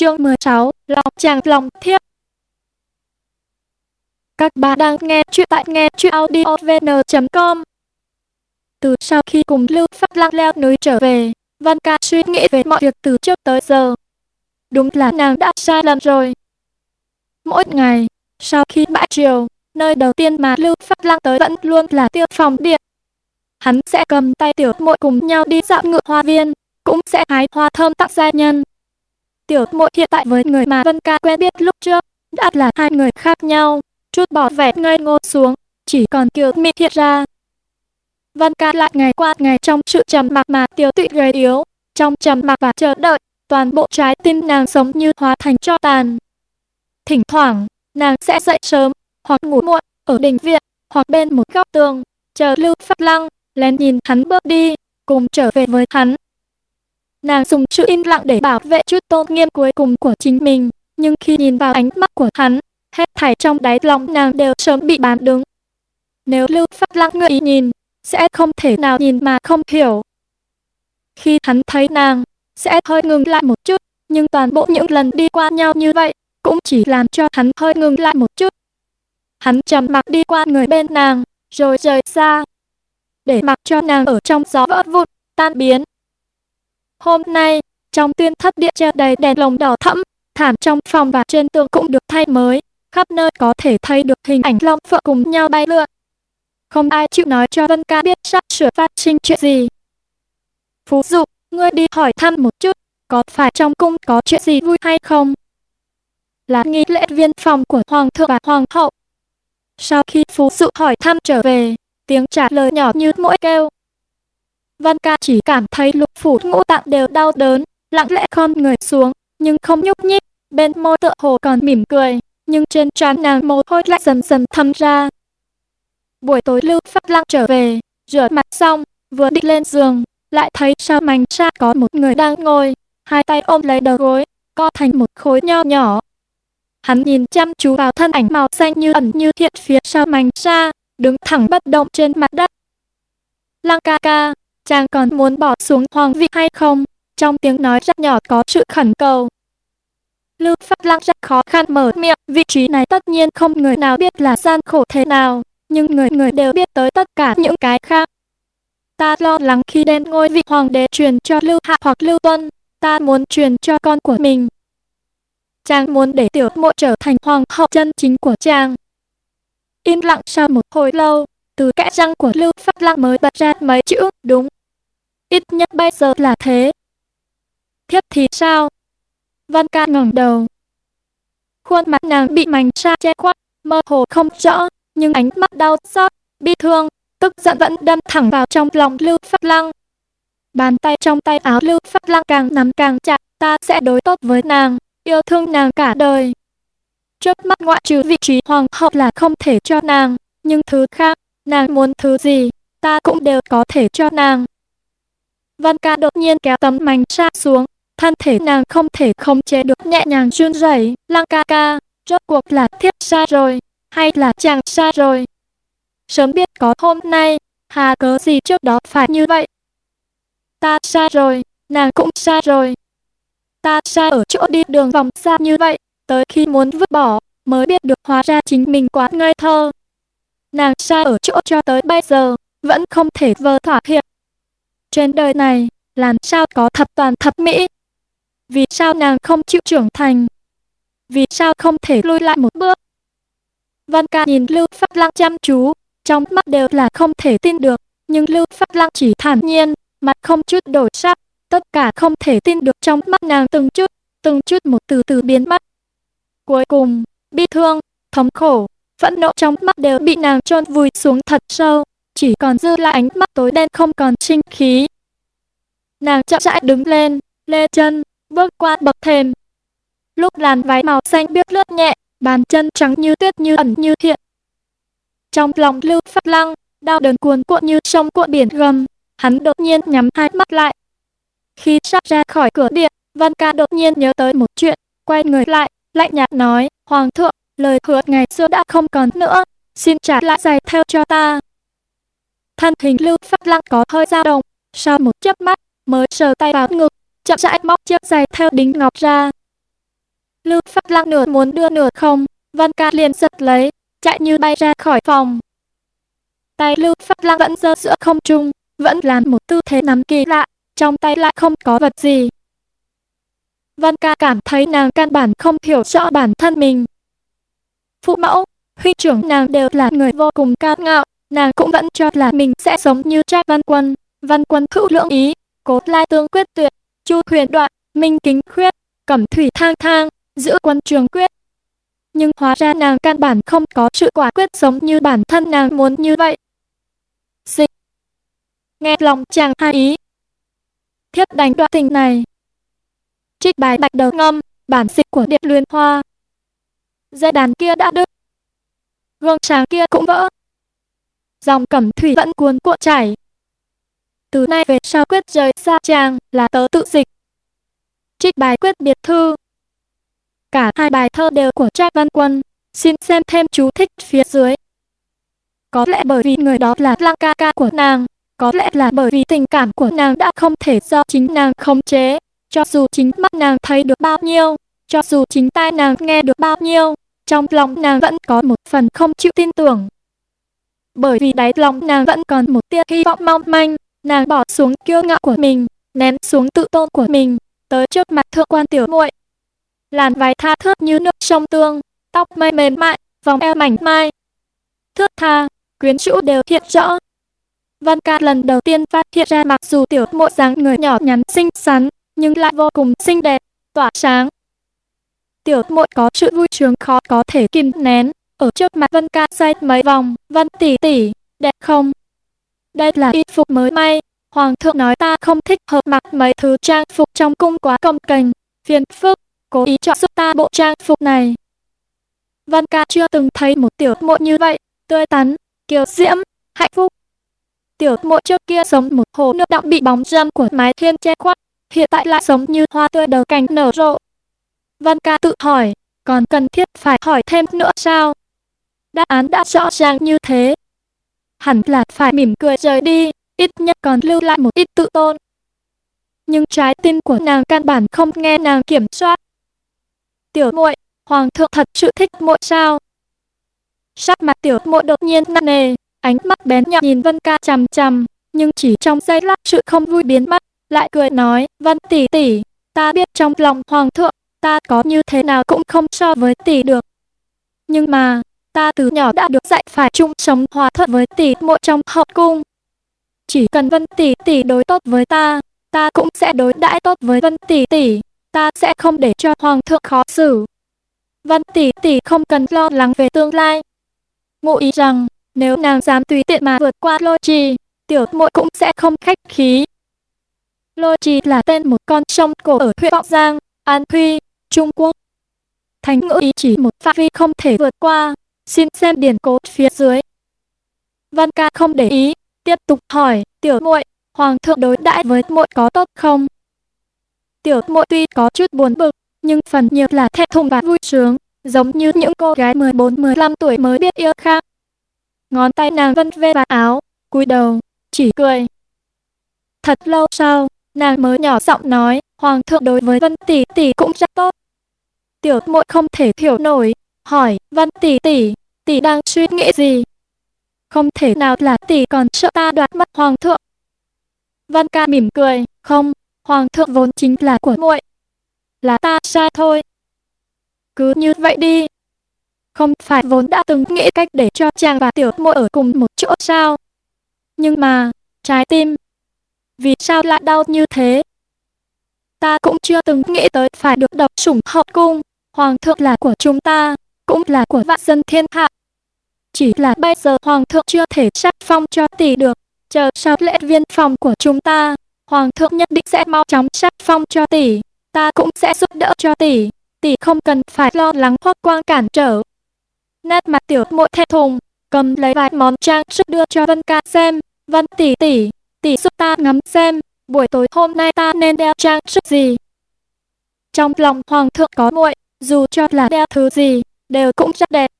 Chương 16, lòng chàng lòng thiếp. Các bạn đang nghe chuyện tại nghe chuyện audiovn.com Từ sau khi cùng Lưu Pháp Lăng leo núi trở về, Văn Ca suy nghĩ về mọi việc từ trước tới giờ. Đúng là nàng đã sai lầm rồi. Mỗi ngày, sau khi bãi chiều, nơi đầu tiên mà Lưu Pháp Lăng tới vẫn luôn là tiêu phòng điện. Hắn sẽ cầm tay tiểu muội cùng nhau đi dạo ngựa hoa viên, cũng sẽ hái hoa thơm tặng gia nhân. Tiểu muội hiện tại với người mà Vân Ca quen biết lúc trước, đã là hai người khác nhau, chút bỏ vẻ ngây ngô xuống, chỉ còn kiều mị hiện ra. Vân Ca lại ngày qua ngày trong sự trầm mặc mà tiêu tụy gầy yếu, trong trầm mặc và chờ đợi, toàn bộ trái tim nàng sống như hóa thành cho tàn. Thỉnh thoảng, nàng sẽ dậy sớm, hoặc ngủ muộn, ở đình viện, hoặc bên một góc tường, chờ Lưu pháp Lăng, lén nhìn hắn bước đi, cùng trở về với hắn. Nàng dùng sự im lặng để bảo vệ chút tôn nghiêm cuối cùng của chính mình, nhưng khi nhìn vào ánh mắt của hắn, hết thảy trong đáy lòng nàng đều sớm bị bán đứng. Nếu Lưu Phát Lăng ngợi ý nhìn, sẽ không thể nào nhìn mà không hiểu. Khi hắn thấy nàng, sẽ hơi ngừng lại một chút, nhưng toàn bộ những lần đi qua nhau như vậy, cũng chỉ làm cho hắn hơi ngừng lại một chút. Hắn trầm mặc đi qua người bên nàng, rồi rời xa, để mặc cho nàng ở trong gió vỡ vụn, tan biến. Hôm nay, trong tuyên thất điện treo đầy đèn lồng đỏ thẫm, thảm trong phòng và trên tường cũng được thay mới, khắp nơi có thể thấy được hình ảnh long phượng cùng nhau bay lượn. Không ai chịu nói cho Vân Ca biết sắp sửa phát sinh chuyện gì. Phú Dụ, ngươi đi hỏi thăm một chút, có phải trong cung có chuyện gì vui hay không? Là nghi lễ viên phòng của Hoàng thượng và Hoàng hậu. Sau khi Phú Dụ hỏi thăm trở về, tiếng trả lời nhỏ như mũi kêu, Văn ca chỉ cảm thấy lục phủ ngũ tạng đều đau đớn, lặng lẽ khom người xuống, nhưng không nhúc nhích, bên môi tựa hồ còn mỉm cười, nhưng trên trán nàng mồ hôi lại dần dần thấm ra. Buổi tối Lưu Phát Lăng trở về, rửa mặt xong, vừa định lên giường, lại thấy sau mảnh xa có một người đang ngồi, hai tay ôm lấy đầu gối, co thành một khối nho nhỏ. Hắn nhìn chăm chú vào thân ảnh màu xanh như ẩn như hiện phía sau mảnh xa, đứng thẳng bất động trên mặt đất. Lăng ca ca, chàng còn muốn bỏ xuống hoàng vị hay không? Trong tiếng nói rất nhỏ có sự khẩn cầu. Lưu pháp Lăng rất khó khăn mở miệng, vị trí này tất nhiên không người nào biết là gian khổ thế nào, nhưng người người đều biết tới tất cả những cái khác. Ta lo lắng khi đến ngôi vị hoàng đế truyền cho Lưu Hạ hoặc Lưu Tuân, ta muốn truyền cho con của mình. Chàng muốn để tiểu muội trở thành hoàng hậu chân chính của chàng. Im lặng sau một hồi lâu, từ kẽ răng của Lưu pháp Lăng mới bật ra mấy chữ, đúng. Ít nhất bây giờ là thế. Thiếp thì sao? Văn ca ngẩng đầu. Khuôn mặt nàng bị mảnh sa che khuất, mơ hồ không rõ, nhưng ánh mắt đau xót, bi thương, tức giận vẫn đâm thẳng vào trong lòng Lưu Phát Lăng. Bàn tay trong tay áo Lưu Phát Lăng càng nắm càng chặt, ta sẽ đối tốt với nàng, yêu thương nàng cả đời. Trước mắt ngoại trừ vị trí hoàng hậu là không thể cho nàng, nhưng thứ khác, nàng muốn thứ gì, ta cũng đều có thể cho nàng. Văn ca đột nhiên kéo tấm mảnh xa xuống, thân thể nàng không thể không chế được nhẹ nhàng run rẩy. Lăng ca ca, rốt cuộc là thiếp sai rồi, hay là chàng sai rồi? Sớm biết có hôm nay, hà cớ gì trước đó phải như vậy? Ta sai rồi, nàng cũng sai rồi. Ta sai ở chỗ đi đường vòng xa như vậy, tới khi muốn vứt bỏ, mới biết được hóa ra chính mình quá ngây thơ. Nàng sai ở chỗ cho tới bây giờ, vẫn không thể vờ thỏa hiệp. Trên đời này, làm sao có thập toàn thập mỹ? Vì sao nàng không chịu trưởng thành? Vì sao không thể lùi lại một bước? Văn ca nhìn Lưu pháp Lăng chăm chú, trong mắt đều là không thể tin được, nhưng Lưu pháp Lăng chỉ thản nhiên, mặt không chút đổi sắc, tất cả không thể tin được trong mắt nàng từng chút, từng chút một từ từ biến mất. Cuối cùng, bi thương, thống khổ, phẫn nộ trong mắt đều bị nàng chôn vùi xuống thật sâu, chỉ còn dư lại ánh mắt tối đen không còn sinh khí. Nàng chậm rãi đứng lên, lê chân, bước qua bậc thềm. Lúc làn váy màu xanh biếc lướt nhẹ, bàn chân trắng như tuyết như ẩn như hiện. Trong lòng Lưu Phát Lăng, đau đớn cuồn cuộn như sông cuộn biển gầm, hắn đột nhiên nhắm hai mắt lại. Khi sắp ra khỏi cửa điện, Văn Ca đột nhiên nhớ tới một chuyện, quay người lại, lạnh nhạt nói, Hoàng thượng, lời hứa ngày xưa đã không còn nữa, xin trả lại giày theo cho ta. Thân hình Lưu Phát Lăng có hơi dao động, sau một chớp mắt, mới sờ tay vào ngực, chậm rãi móc chiếc giày theo đính ngọc ra. Lưu Phát Lăng nửa muốn đưa nửa không, Văn Ca liền giật lấy, chạy như bay ra khỏi phòng. Tay Lưu Phát Lăng vẫn giơ giữa không trung, vẫn làm một tư thế nắm kỳ lạ, trong tay lại không có vật gì. Văn ca cảm thấy nàng căn bản không hiểu rõ bản thân mình. Phụ mẫu, huynh trưởng nàng đều là người vô cùng cao ngạo, nàng cũng vẫn cho là mình sẽ sống như Trác Văn Quân, Văn Quân hữu lượng ý, Cố Lai Tương quyết tuyệt, Chu Huyền đoạn, Minh Kính khuyết, Cẩm Thủy thang thang, giữ quân trường quyết. Nhưng hóa ra nàng căn bản không có sự quả quyết sống như bản thân nàng muốn như vậy. Dịch Nghe lòng chàng hai ý. Thiếp đánh đoạn tình này. Trích bài bạch đầu ngâm, bản dịch của Điệp luyên Hoa. Dây đàn kia đã đứt. Gương sáng kia cũng vỡ. Dòng cẩm thủy vẫn cuốn cuộn chảy. Từ nay về sau quyết rời xa chàng là tớ tự dịch. Trích bài quyết biệt thư. Cả hai bài thơ đều của Trác Văn Quân, xin xem thêm chú thích phía dưới. Có lẽ bởi vì người đó là lăng ca ca của nàng, có lẽ là bởi vì tình cảm của nàng đã không thể do chính nàng khống chế, cho dù chính mắt nàng thấy được bao nhiêu, cho dù chính tai nàng nghe được bao nhiêu, trong lòng nàng vẫn có một phần không chịu tin tưởng. Bởi vì đáy lòng nàng vẫn còn một tia hy vọng mong manh, nàng bỏ xuống kiêu ngạo của mình, ném xuống tự tôn của mình, tới trước mặt thượng quan tiểu muội. Làn váy tha thướt như nước sông tương, tóc mây mềm mại, vòng eo mảnh mai. Thước tha, quyến rũ đều hiện rõ. Văn ca lần đầu tiên phát hiện ra mặc dù tiểu muội dáng người nhỏ nhắn xinh xắn, nhưng lại vô cùng xinh đẹp, tỏa sáng. Tiểu muội có sự vui sướng khó có thể kìm nén, ở trước mặt Vân ca xoay mấy vòng, Vân tỷ tỷ, đẹp không? Đây là y phục mới may, Hoàng thượng nói ta không thích hợp mặc mấy thứ trang phục trong cung quá công kềnh, phiền phức, cố ý chọn giúp ta bộ trang phục này. Vân ca chưa từng thấy một tiểu muội như vậy, tươi tắn, kiều diễm, hạnh phúc. Tiểu muội trước kia sống một hồ nước đọng bị bóng râm của mái thiên che khuất, hiện tại lại sống như hoa tươi đầu cành nở rộ. Vân ca tự hỏi, còn cần thiết phải hỏi thêm nữa sao? Đáp án đã rõ ràng như thế. Hẳn là phải mỉm cười rời đi, ít nhất còn lưu lại một ít tự tôn. Nhưng trái tim của nàng căn bản không nghe nàng kiểm soát. Tiểu muội, hoàng thượng thật sự thích muội sao? Sắc mặt tiểu muội đột nhiên nặng nề, ánh mắt bén nhọn nhìn Vân Ca chằm chằm, nhưng chỉ trong giây lát sự không vui biến mất, lại cười nói, Vân tỷ tỷ, ta biết trong lòng hoàng thượng, ta có như thế nào cũng không so với tỷ được. Nhưng mà, ta từ nhỏ đã được dạy phải chung sống hòa thuận với tỷ muội trong hậu cung. Chỉ cần Vân tỷ tỷ đối tốt với ta, ta cũng sẽ đối đãi tốt với Vân tỷ tỷ, ta sẽ không để cho hoàng thượng khó xử. Vân tỷ tỷ không cần lo lắng về tương lai. Ngụ ý rằng, nếu nàng dám tùy tiện mà vượt qua lôi trì, tiểu muội cũng sẽ không khách khí. Lôi trì là tên một con sông cổ ở huyện Vọng Giang, An Huy, Trung Quốc. Thành ngữ ý chỉ một phạm vi không thể vượt qua, xin xem điển cố phía dưới. Văn ca không để ý, tiếp tục hỏi, tiểu muội, hoàng thượng đối đãi với muội có tốt không? Tiểu muội tuy có chút buồn bực, nhưng phần nhiều là thẹn thùng và vui sướng, giống như những cô gái 14-15 tuổi mới biết yêu khác. Ngón tay nàng vân ve vào áo, cúi đầu, chỉ cười. Thật lâu sau, nàng mới nhỏ giọng nói, hoàng thượng đối với vân tỷ tỷ cũng rất tốt. Tiểu muội không thể hiểu nổi, hỏi, văn tỷ tỷ, tỷ đang suy nghĩ gì? Không thể nào là tỷ còn sợ ta đoạt mất hoàng thượng. văn ca mỉm cười, không, hoàng thượng vốn chính là của muội. Là ta sai thôi. Cứ như vậy đi. Không phải vốn đã từng nghĩ cách để cho chàng và tiểu muội ở cùng một chỗ sao? Nhưng mà, trái tim, vì sao lại đau như thế? Ta cũng chưa từng nghĩ tới phải được độc sủng hậu cung, hoàng thượng là của chúng ta, cũng là của vạn dân thiên hạ. Chỉ là bây giờ hoàng thượng chưa thể sắc phong cho tỷ được, chờ sau lễ viên phòng của chúng ta, hoàng thượng nhất định sẽ mau chóng sắc phong cho tỷ, ta cũng sẽ giúp đỡ cho tỷ, tỷ không cần phải lo lắng hoặc quang cản trở. Nét mặt tiểu muội thẹn thùng, cầm lấy vài món trang sức đưa cho Vân Ca xem, Vân tỷ tỷ, tỷ giúp ta ngắm xem, buổi tối hôm nay ta nên đeo trang sức gì. Trong lòng hoàng thượng có muội, dù cho là đeo thứ gì, đều cũng rất đẹp.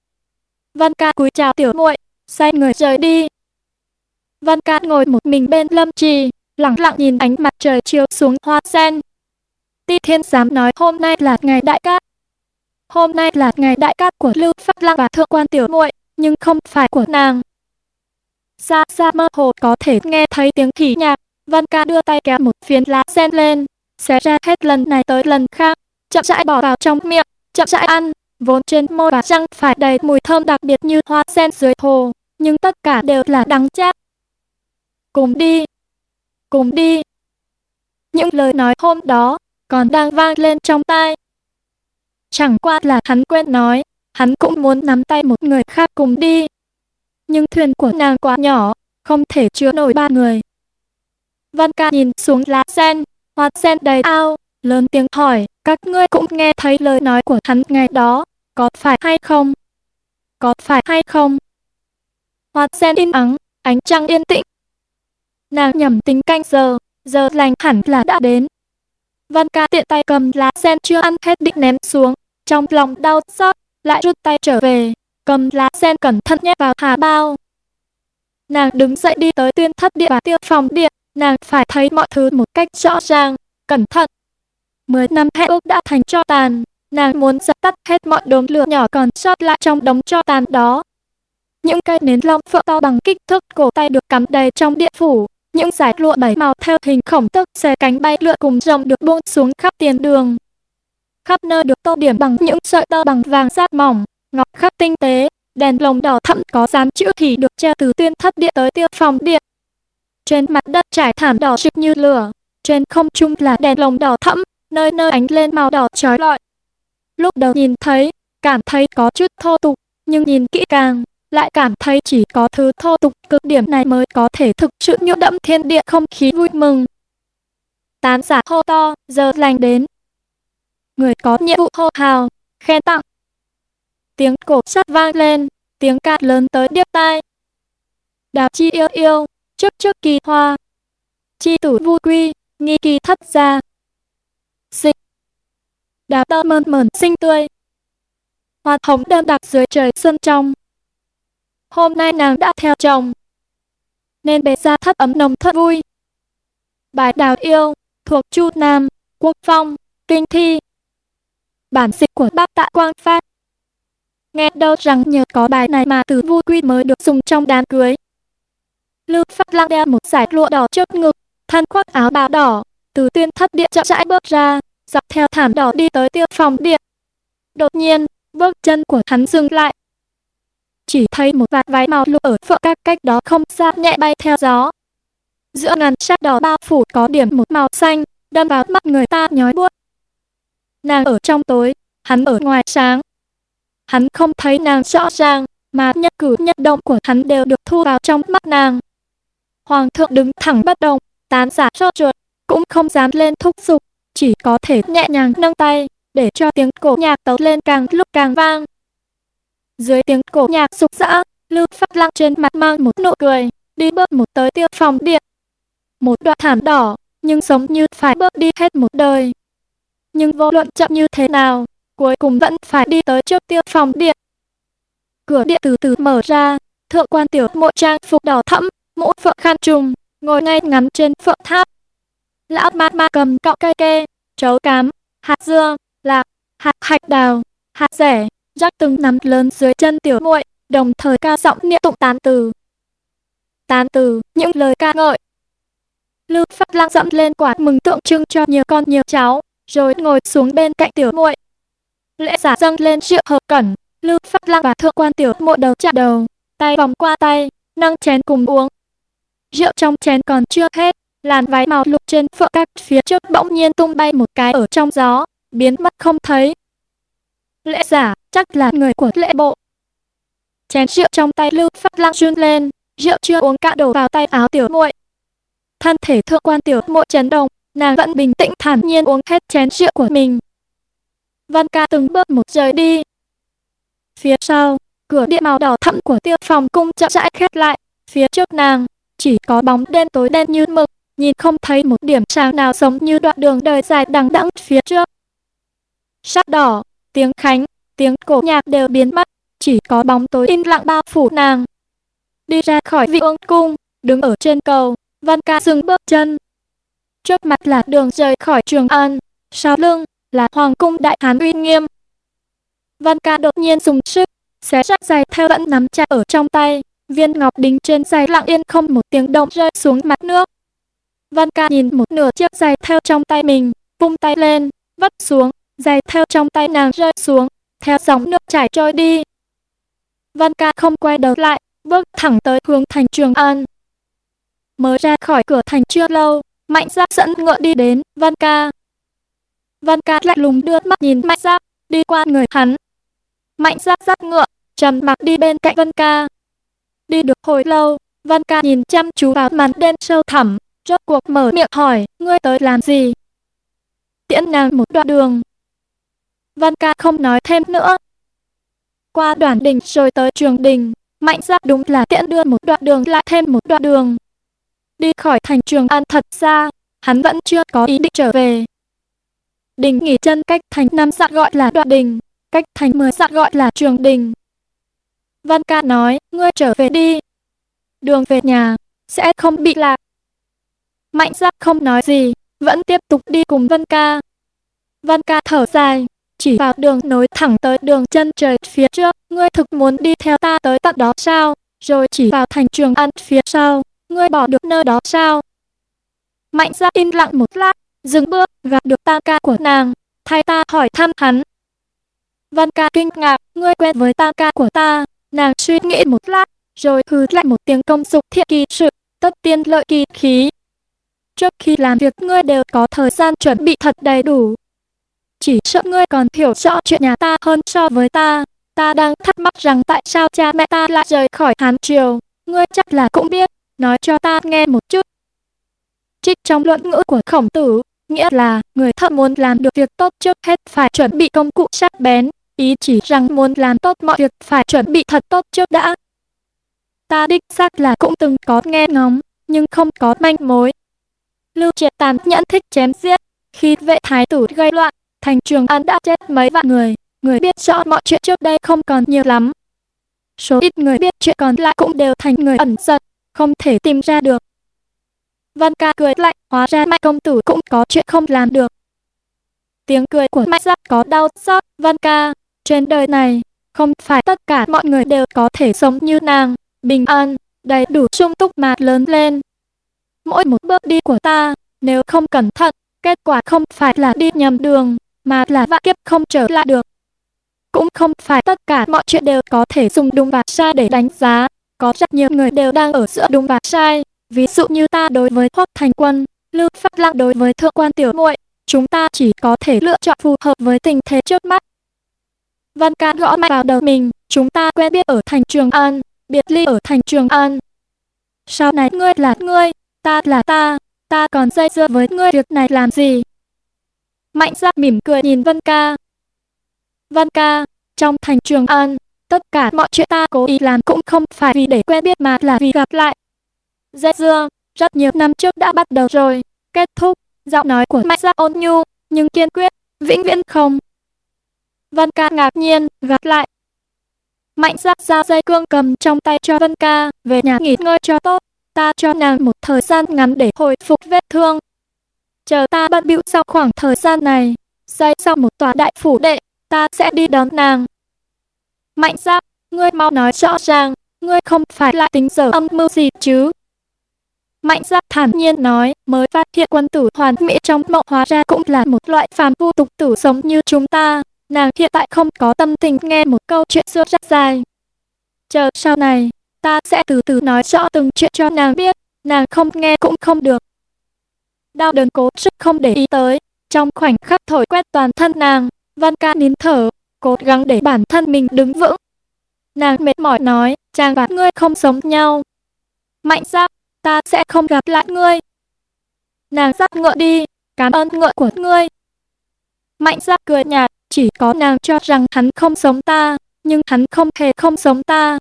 Văn ca cúi chào tiểu muội, xoay người rời đi. Văn ca ngồi một mình bên lâm trì, lặng lặng nhìn ánh mặt trời chiếu xuống hoa sen. Ti Thiên dám nói hôm nay là ngày đại cát. Hôm nay là ngày đại cát của Lưu Pháp Lăng và Thượng quan Tiểu muội, nhưng không phải của nàng. Xa xa mơ hồ có thể nghe thấy tiếng khỉ nhạc, Văn ca đưa tay kéo một phiến lá sen lên, xé ra hết lần này tới lần khác, chậm rãi bỏ vào trong miệng, chậm rãi ăn, vốn trên môi và răng phải đầy mùi thơm đặc biệt như hoa sen dưới hồ, nhưng tất cả đều là đắng chát. Cùng đi, cùng đi. Những lời nói hôm đó còn đang vang lên trong tai. Chẳng qua là hắn quên nói, hắn cũng muốn nắm tay một người khác cùng đi. Nhưng thuyền của nàng quá nhỏ, không thể chứa nổi ba người. Văn ca nhìn xuống lá sen, hoa sen đầy ao, lớn tiếng hỏi, các ngươi cũng nghe thấy lời nói của hắn ngày đó, có phải hay không? Có phải hay không? Hoa sen im ắng, ánh trăng yên tĩnh. Nàng nhầm tính canh giờ, giờ lành hẳn là đã đến. Văn ca tiện tay cầm lá sen chưa ăn hết định ném xuống, trong lòng đau xót, lại rút tay trở về, cầm lá sen cẩn thận nhét vào hà bao. Nàng đứng dậy đi tới tuyên thất địa và tiêu phòng điện, nàng phải thấy mọi thứ một cách rõ ràng, cẩn thận. Mười năm hẹn ước đã thành cho tàn, nàng muốn dập tắt hết mọi đốm lửa nhỏ còn sót lại trong đống cho tàn đó. Những cây nến long phượng to bằng kích thước cổ tay được cắm đầy trong điện phủ, những giải lụa bảy màu theo hình khổng tức xe cánh bay lượn cùng rồng được buông xuống khắp tiền đường. Khắp nơi được tô điểm bằng những sợi tơ bằng vàng rát mỏng, ngọc khắc tinh tế, đèn lồng đỏ thẫm có dán chữ thì được treo từ tuyên thất điện tới tiêu phòng điện. Trên mặt đất trải thảm đỏ rực như lửa, trên không trung là đèn lồng đỏ thẫm, nơi nơi ánh lên màu đỏ chói lọi. Lúc đầu nhìn thấy, cảm thấy có chút thô tục, nhưng nhìn kỹ càng, lại cảm thấy chỉ có thứ thô tục cực điểm này mới có thể thực sự nhuộm đẫm thiên địa không khí vui mừng. Tán giả hô to, giờ lành đến. Người có nhiệm vụ hô hào, khen tặng. Tiếng cổ sắt vang lên, tiếng ca lớn tới điếc tai. Đào chi yêu yêu, trước trước kỳ hoa. Chi tử vui quy, nghi kỳ thất gia. Dịch. Đào tơ mơn mởn xinh tươi. Hoa hồng đơn đặc dưới trời xuân trong. Hôm nay nàng đã theo chồng, nên bề ra thất ấm nồng thất vui. Bài đào yêu, thuộc Chu Nam, Quốc Phong, Kinh Thi. Bản dịch của bác Tạ Quang Phát. Nghe đâu rằng nhờ có bài này mà từ vui quy mới được dùng trong đám cưới. Lưu Phát Lăng đeo một giải lụa đỏ trước ngực, thân khoác áo bào đỏ, từ tuyên thất điện chậm rãi bước ra, dọc theo thảm đỏ đi tới tiêu phòng điện. Đột nhiên, bước chân của hắn dừng lại, chỉ thấy một vạt váy màu lụa ở phượng các cách đó không xa nhẹ bay theo gió. Giữa ngàn sắc đỏ bao phủ có điểm một màu xanh, đâm vào mắt người ta nhói buốt. Nàng ở trong tối, hắn ở ngoài sáng. Hắn không thấy nàng rõ ràng, mà nhất cử nhất động của hắn đều được thu vào trong mắt nàng. Hoàng thượng đứng thẳng bất động, tán giả cho ruột, cũng không dám lên thúc giục, chỉ có thể nhẹ nhàng nâng tay, để cho tiếng cổ nhạc tấu lên càng lúc càng vang. Dưới tiếng cổ nhạc sục rã, Lưu Phát Lăng trên mặt mang một nụ cười, đi bước một tới tiêu phòng điện. Một đoạn thảm đỏ, nhưng sống như phải bước đi hết một đời. Nhưng vô luận chậm như thế nào, cuối cùng vẫn phải đi tới trước tiêu phòng điện. Cửa điện từ từ mở ra, thượng quan tiểu mộ trang phục đỏ thẫm, mũ phượng khăn trùng, ngồi ngay ngắn trên phượng tháp. Lão mát mát cầm cọng cây kê, chấu cám, hạt dưa, lạc, hạt hạch đào, hạt rẻ, rắc từng nắm lớn dưới chân tiểu muội, đồng thời ca giọng niệm tụng tán từ. Tán từ, những lời ca ngợi. Lưu pháp Lăng dẫm lên quả mừng tượng trưng cho nhiều con nhiều cháu, rồi ngồi xuống bên cạnh tiểu muội. Lễ giả dâng lên rượu hợp cẩn, Lưu pháp Lăng và thượng quan tiểu muội đầu chạm đầu, tay vòng qua tay, nâng chén cùng uống. Rượu trong chén còn chưa hết, làn váy màu lục trên phượng các phía trước bỗng nhiên tung bay một cái ở trong gió, biến mất không thấy. Lễ giả, chắc là người của lễ bộ. Chén rượu trong tay Lưu Phát Lăng run lên, rượu chưa uống cạn đổ vào tay áo tiểu muội. Thân thể thượng quan tiểu muội chấn động, nàng vẫn bình tĩnh thản nhiên uống hết chén rượu của mình. Văn ca từng bước một rời đi. Phía sau, cửa điện màu đỏ thẫm của tiêu phòng cung chậm rãi khép lại, phía trước nàng, chỉ có bóng đen tối đen như mực, nhìn không thấy một điểm sáng nào giống như đoạn đường đời dài đằng đẵng phía trước. Sắc đỏ, tiếng khánh, tiếng cổ nhạc đều biến mất, chỉ có bóng tối im lặng bao phủ nàng. Đi ra khỏi vị ương cung, đứng ở trên cầu, Văn ca dừng bước chân. Trước mặt là đường rời khỏi Trường An, sau lưng là Hoàng cung Đại Hán uy nghiêm. Văn ca đột nhiên dùng sức, xé rách giày theo vẫn nắm chặt ở trong tay. Viên ngọc đính trên giày lặng yên không một tiếng động rơi xuống mặt nước. Văn ca nhìn một nửa chiếc giày theo trong tay mình, vung tay lên, vắt xuống, giày theo trong tay nàng rơi xuống, theo dòng nước chảy trôi đi. Văn ca không quay đầu lại, bước thẳng tới hướng thành Trường An. Mới ra khỏi cửa thành chưa lâu, Mạnh Giáp dẫn ngựa đi đến, Văn ca. Văn ca lạnh lùng đưa mắt nhìn Mạnh Giáp, đi qua người hắn. Mạnh Giáp dắt ngựa, trầm mặc đi bên cạnh Văn ca. Đi được hồi lâu, Văn ca nhìn chăm chú vào màn đen sâu thẳm, rốt cuộc mở miệng hỏi, ngươi tới làm gì? Tiễn nàng một đoạn đường. Văn ca không nói thêm nữa. Qua đoàn đình rồi tới trường đình, mạnh ra đúng là tiễn đưa một đoạn đường lại thêm một đoạn đường. Đi khỏi thành trường an thật xa, hắn vẫn chưa có ý định trở về. Đình nghỉ chân cách thành năm dặm gọi là đoạn đình, cách thành mười dặm gọi là trường đình. Văn ca nói, ngươi trở về đi. Đường về nhà, sẽ không bị lạc. Mạnh giác không nói gì, vẫn tiếp tục đi cùng Vân ca. Vân ca thở dài, chỉ vào đường nối thẳng tới đường chân trời phía trước, ngươi thực muốn đi theo ta tới tận đó sao? Rồi chỉ vào thành trường ăn phía sau, ngươi bỏ được nơi đó sao? Mạnh giác im lặng một lát, dừng bước, gặp được ta ca của nàng, thay ta hỏi thăm hắn. Văn ca kinh ngạc, ngươi quen với ta ca của ta, nàng suy nghĩ một lát, rồi hừ lại một tiếng công dục thiện kỳ sự, tất tiên lợi kỳ khí. Trước khi làm việc ngươi đều có thời gian chuẩn bị thật đầy đủ, chỉ sợ ngươi còn hiểu rõ chuyện nhà ta hơn so với ta. Ta đang thắc mắc rằng tại sao cha mẹ ta lại rời khỏi Hán Triều. Ngươi chắc là cũng biết, nói cho ta nghe một chút. Trích trong luận ngữ của khổng tử, nghĩa là người thợ muốn làm được việc tốt trước hết phải chuẩn bị công cụ sắc bén, ý chỉ rằng muốn làm tốt mọi việc phải chuẩn bị thật tốt trước đã. Ta đích xác là cũng từng có nghe ngóng, nhưng không có manh mối. Lưu Triệt tàn nhẫn thích chém giết, khi vệ thái tử gây loạn, thành Trường An đã chết mấy vạn người, người biết rõ mọi chuyện trước đây không còn nhiều lắm. Số ít người biết chuyện còn lại cũng đều thành người ẩn giật, không thể tìm ra được. Văn ca cười lạnh, hóa ra Mạnh công tử cũng có chuyện không làm được. Tiếng cười của Mạnh giác có đau xót, Văn ca, trên đời này, không phải tất cả mọi người đều có thể sống như nàng, bình an, đầy đủ sung túc mà lớn lên. Mỗi một bước đi của ta, nếu không cẩn thận, kết quả không phải là đi nhầm đường, mà là vạn kiếp không trở lại được. Cũng không phải tất cả mọi chuyện đều có thể dùng đúng và sai để đánh giá. Có rất nhiều người đều đang ở giữa đúng và sai. Ví dụ như ta đối với Hoắc Thành Quân, Lưu Phát Lăng đối với Thượng quan Tiểu muội chúng ta chỉ có thể lựa chọn phù hợp với tình thế trước mắt. Văn ca gõ mạnh vào đầu mình, chúng ta quen biết ở thành Trường An, biệt ly ở thành Trường An. Sau này ngươi là ngươi, ta là ta, ta còn dây dưa với ngươi việc này làm gì? Mạnh ra mỉm cười nhìn Vân Ca. Vân Ca, trong thành Trường An, tất cả mọi chuyện ta cố ý làm cũng không phải vì để quen biết mà là vì gặp lại. Dây dưa, rất nhiều năm trước đã bắt đầu rồi, kết thúc, giọng nói của Mạnh ra ôn nhu, nhưng kiên quyết, vĩnh viễn không. Vân Ca ngạc nhiên, gặp lại. Mạnh ra ra dây cương cầm trong tay cho Vân Ca, về nhà nghỉ ngơi cho tốt, ta cho nàng một thời gian ngắn để hồi phục vết thương, chờ ta bận bịu sau khoảng thời gian này, xây xong một tòa đại phủ đệ, ta sẽ đi đón nàng. Mạnh giáp, ngươi mau nói rõ ràng, ngươi không phải lại tính giờ âm mưu gì chứ? Mạnh giáp thản nhiên nói, mới phát hiện quân tử hoàn mỹ trong mộng hóa ra cũng là một loại phàm vô tục tử sống như chúng ta. Nàng hiện tại không có tâm tình nghe một câu chuyện xưa rất dài. Chờ sau này, ta sẽ từ từ nói rõ từng chuyện cho nàng biết, nàng không nghe cũng không được đau đớn cố sức không để ý tới. Trong khoảnh khắc thổi quét toàn thân nàng, Văn ca nín thở, cố gắng để bản thân mình đứng vững. Nàng mệt mỏi nói, chàng và ngươi không sống nhau. Mạnh giáp, ta sẽ không gặp lại ngươi. Nàng dắt ngựa đi, cảm ơn ngựa của ngươi. Mạnh giáp cười nhạt, chỉ có nàng cho rằng hắn không sống ta, nhưng hắn không hề không sống ta.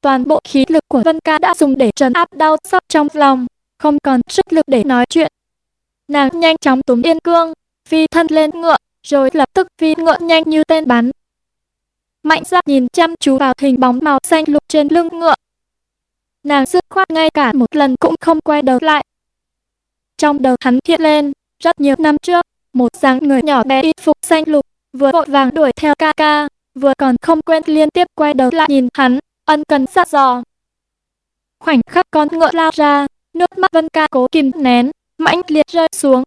Toàn bộ khí lực của Vân Ca đã dùng để trấn áp đau xót trong lòng, không còn sức lực để nói chuyện. Nàng nhanh chóng túm yên cương, phi thân lên ngựa, rồi lập tức phi ngựa nhanh như tên bắn. Mạnh ra nhìn chăm chú vào hình bóng màu xanh lục trên lưng ngựa. Nàng dứt khoát ngay cả một lần cũng không quay đầu lại. Trong đầu hắn hiện lên, rất nhiều năm trước, một dáng người nhỏ bé y phục xanh lục, vừa vội vàng đuổi theo ca ca, vừa còn không quên liên tiếp quay đầu lại nhìn hắn, ân cần dặn dò. Khoảnh khắc con ngựa lao ra, nước mắt Vân Ca cố kìm nén, mãnh liệt rơi xuống.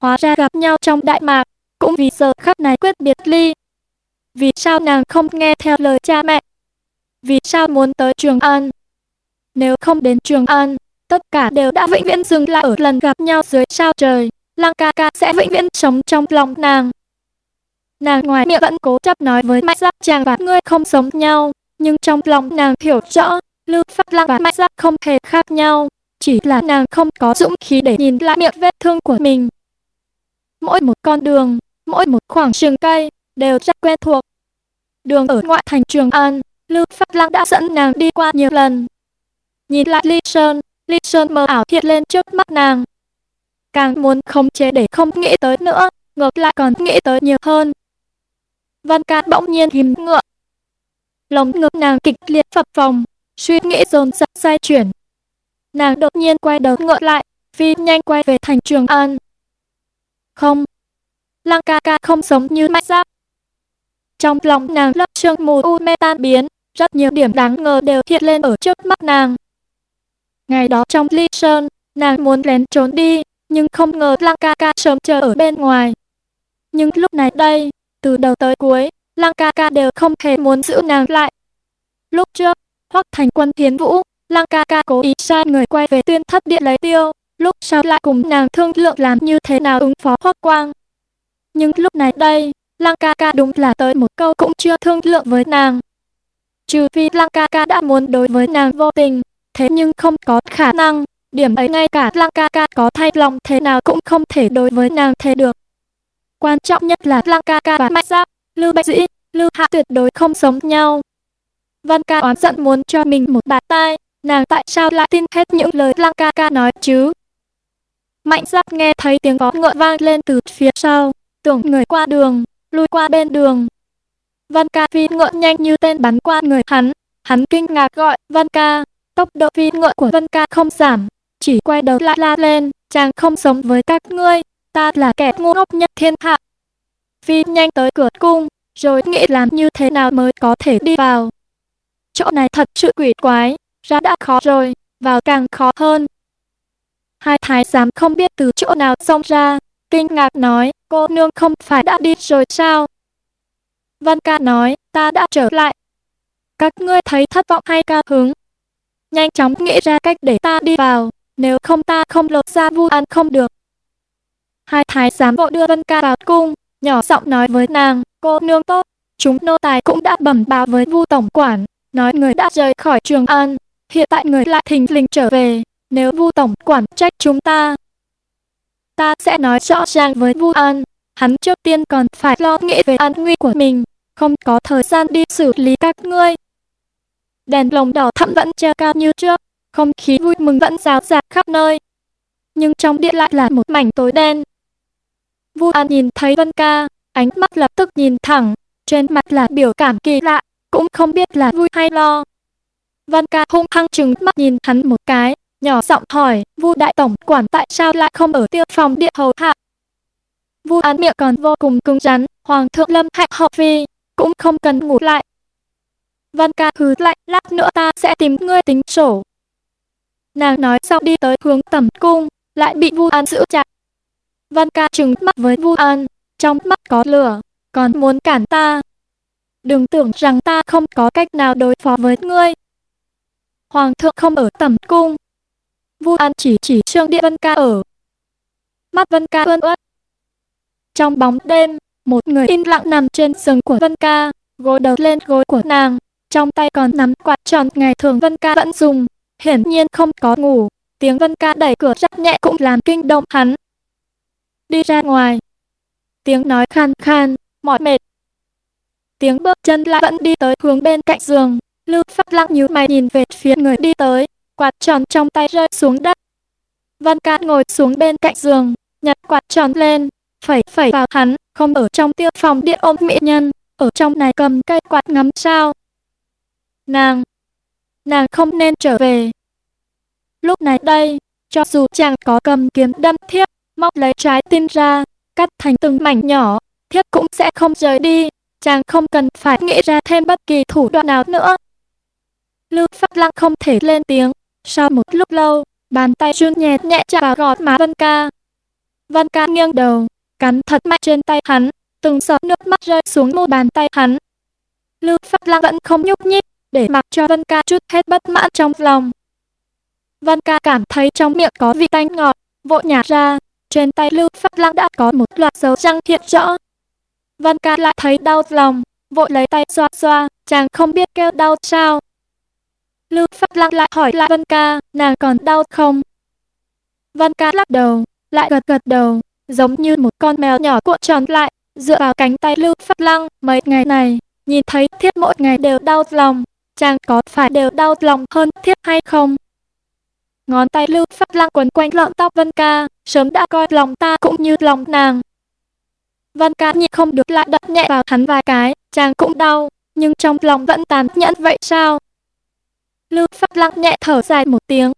Hóa ra gặp nhau trong đại mạc, cũng vì giờ khắc này quyết biệt ly. Vì sao nàng không nghe theo lời cha mẹ? Vì sao muốn tới Trường An? Nếu không đến Trường An, tất cả đều đã vĩnh viễn dừng lại ở lần gặp nhau dưới sao trời. Lăng ca ca sẽ vĩnh viễn sống trong lòng nàng. Nàng ngoài miệng vẫn cố chấp nói với Mạnh giáp chàng và ngươi không sống nhau, nhưng trong lòng nàng hiểu rõ, Lưu Pháp Lăng và Mạnh Giác không hề khác nhau, chỉ là nàng không có dũng khí để nhìn lại miệng vết thương của mình. Mỗi một con đường, mỗi một khoảng rừng cây đều rất quen thuộc. Đường ở ngoại thành Trường An, Lưu Pháp Lăng đã dẫn nàng đi qua nhiều lần. Nhìn lại Ly Sơn, Ly Sơn mờ ảo hiện lên trước mắt nàng. Càng muốn khống chế để không nghĩ tới nữa, ngược lại còn nghĩ tới nhiều hơn. Văn ca bỗng nhiên hìm ngựa. Lòng ngực nàng kịch liệt phập phồng, suy nghĩ dồn dập xoay chuyển. Nàng đột nhiên quay đầu ngựa lại, phi nhanh quay về thành Trường An. Không, Lăng ca ca không sống như mạch giáp. Trong lòng nàng lớp sương mù u mê tan biến, rất nhiều điểm đáng ngờ đều hiện lên ở trước mắt nàng. Ngày đó trong ly sơn, nàng muốn lén trốn đi, nhưng không ngờ Lăng ca ca sớm chờ ở bên ngoài. Nhưng lúc này đây, từ đầu tới cuối, Lăng ca ca đều không hề muốn giữ nàng lại. Lúc trước, Hoắc Thành Quân hiến vũ, Lăng ca ca cố ý sai người quay về tuyên thất điện lấy tiêu, lúc sau lại cùng nàng thương lượng làm như thế nào ứng phó Hoắc Quang. Nhưng lúc này đây, Lăng ca ca đúng là tới một câu cũng chưa thương lượng với nàng. Trừ phi Lăng ca ca đã muốn đối với nàng vô tình, thế nhưng không có khả năng, điểm ấy ngay cả Lăng ca ca có thay lòng thế nào cũng không thể đối với nàng thế được. Quan trọng nhất là Lăng ca ca và Mạnh Giáp, Lưu Bạch Dĩ, Lưu Hạ tuyệt đối không sống nhau. Văn ca oán giận muốn cho mình một bạt tai, nàng tại sao lại tin hết những lời Lăng ca ca nói chứ? Mạnh Giáp nghe thấy tiếng vó ngựa vang lên từ phía sau, tưởng người qua đường, lui qua bên đường. Văn ca phi ngựa nhanh như tên bắn qua người hắn, hắn kinh ngạc gọi Văn ca, tốc độ phi ngựa của Văn ca không giảm, chỉ quay đầu lại la lên, chàng không sống với các ngươi, ta là kẻ ngu ngốc nhất thiên hạ. Phi nhanh tới cửa cung, rồi nghĩ làm như thế nào mới có thể đi vào. Chỗ này thật sự quỷ quái, ra đã khó rồi, vào càng khó hơn. Hai thái giám không biết từ chỗ nào xông ra, kinh ngạc nói, cô nương không phải đã đi rồi sao? Văn ca nói, ta đã trở lại. Các ngươi thấy thất vọng hay ca hứng? Nhanh chóng nghĩ ra cách để ta đi vào, nếu không ta không lột ra vu ăn không được. Hai thái giám vội đưa Vân ca vào cung, nhỏ giọng nói với nàng, cô nương tốt, chúng nô tài cũng đã bẩm báo với vu tổng quản, nói người đã rời khỏi trường an, hiện tại người lại thình lình trở về, nếu vu tổng quản trách chúng ta, ta sẽ nói rõ ràng với Vu An. Hắn trước tiên còn phải lo nghĩ về an nguy của mình, không có thời gian đi xử lý các ngươi. Đèn lồng đỏ thẫm vẫn treo cao như trước, không khí vui mừng vẫn rào rạt khắp nơi. Nhưng trong điện lại là một mảnh tối đen. Vu An nhìn thấy Vân Ca, ánh mắt lập tức nhìn thẳng, trên mặt là biểu cảm kỳ lạ, cũng không biết là vui hay lo. Vân Ca hung hăng trừng mắt nhìn hắn một cái, nhỏ giọng hỏi, Vu đại tổng quản tại sao lại không ở tiêu phòng điện hầu hạ? Vu An miệng còn vô cùng cứng rắn, Hoàng thượng lâm hạnh họ phi, cũng không cần ngủ lại. Văn ca hứ lạnh, lát nữa ta sẽ tìm ngươi tính sổ. Nàng nói xong đi tới hướng tầm cung, lại bị Vu An giữ chặt. Văn ca trừng mắt với Vu An, trong mắt có lửa, còn muốn cản ta. Đừng tưởng rằng ta không có cách nào đối phó với ngươi. Hoàng thượng không ở tầm cung, Vu An chỉ chỉ Trương Địa Vân Ca ở. Mắt Vân Ca ươn ướt. Trong bóng đêm, một người im lặng nằm trên giường của Vân Ca, gối đầu lên gối của nàng, trong tay còn nắm quạt tròn ngày thường Vân Ca vẫn dùng, hiển nhiên không có ngủ. Tiếng Vân Ca đẩy cửa rất nhẹ cũng làm kinh động hắn. Đi ra ngoài. Tiếng nói khan khan, mỏi mệt. Tiếng bước chân lại vẫn đi tới hướng bên cạnh giường. Lưu Phát Lăng nhíu mày nhìn về phía người đi tới, quạt tròn trong tay rơi xuống đất. Văn Cát ngồi xuống bên cạnh giường, nhặt quạt tròn lên, phẩy phẩy vào hắn, không ở trong tiêu phòng địa ôm mỹ nhân, ở trong này cầm cây quạt ngắm sao. Nàng, nàng không nên trở về. Lúc này đây, cho dù chàng có cầm kiếm đâm thiếp, móc lấy trái tim ra, cắt thành từng mảnh nhỏ, thiếp cũng sẽ không rời đi, chàng không cần phải nghĩ ra thêm bất kỳ thủ đoạn nào nữa. Lưu Phát Lăng không thể lên tiếng, sau một lúc lâu, bàn tay run nhẹ nhẹ chạm vào gọt má Vân Ca. Vân Ca nghiêng đầu, cắn thật mạnh trên tay hắn, từng giọt nước mắt rơi xuống mu bàn tay hắn. Lưu Phát Lăng vẫn không nhúc nhích, để mặc cho Vân Ca chút hết bất mãn trong lòng. Vân Ca cảm thấy trong miệng có vị tanh ngọt, vội nhả ra, trên tay Lưu Phát Lăng đã có một loạt dấu răng hiện rõ. Văn Ca lại thấy đau lòng, vội lấy tay xoa xoa, chàng không biết kêu đau sao. Lưu Phát Lăng lại hỏi lại Văn Ca, nàng còn đau không? Văn Ca lắc đầu, lại gật gật đầu, giống như một con mèo nhỏ cuộn tròn lại, dựa vào cánh tay Lưu Phát Lăng mấy ngày này, nhìn thấy thiết mỗi ngày đều đau lòng, chàng có phải đều đau lòng hơn thiết hay không? Ngón tay Lưu Phát Lăng quấn quanh lọn tóc Vân Ca, sớm đã coi lòng ta cũng như lòng nàng. Vân Ca nhịn không được lại đập nhẹ vào hắn vài cái, chàng cũng đau, nhưng trong lòng vẫn tàn nhẫn vậy sao? Lưu Phát Lăng nhẹ thở dài một tiếng.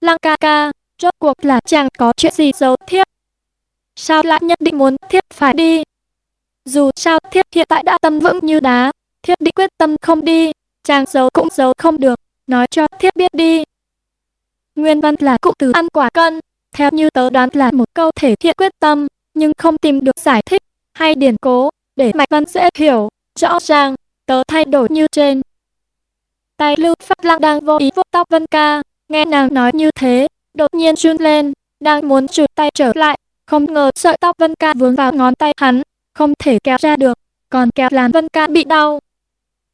Lăng ca ca, rốt cuộc là chàng có chuyện gì giấu thiếp? Sao lại nhất định muốn thiếp phải đi? Dù sao thiếp hiện tại đã tâm vững như đá, thiếp định quyết tâm không đi, chàng giấu cũng giấu không được, nói cho thiếp biết đi. Nguyên văn là cụm từ ăn quả cân, theo như tớ đoán là một câu thể hiện quyết tâm, nhưng không tìm được giải thích hay điển cố để mạch văn dễ hiểu. Rõ ràng, tớ thay đổi như trên. Tay Lưu Phát Lăng đang vô ý vuốt tóc Vân Ca, nghe nàng nói như thế, đột nhiên run lên, đang muốn trượt tay trở lại, không ngờ sợi tóc Vân Ca vướng vào ngón tay hắn, không thể kéo ra được, còn kéo làm Vân Ca bị đau.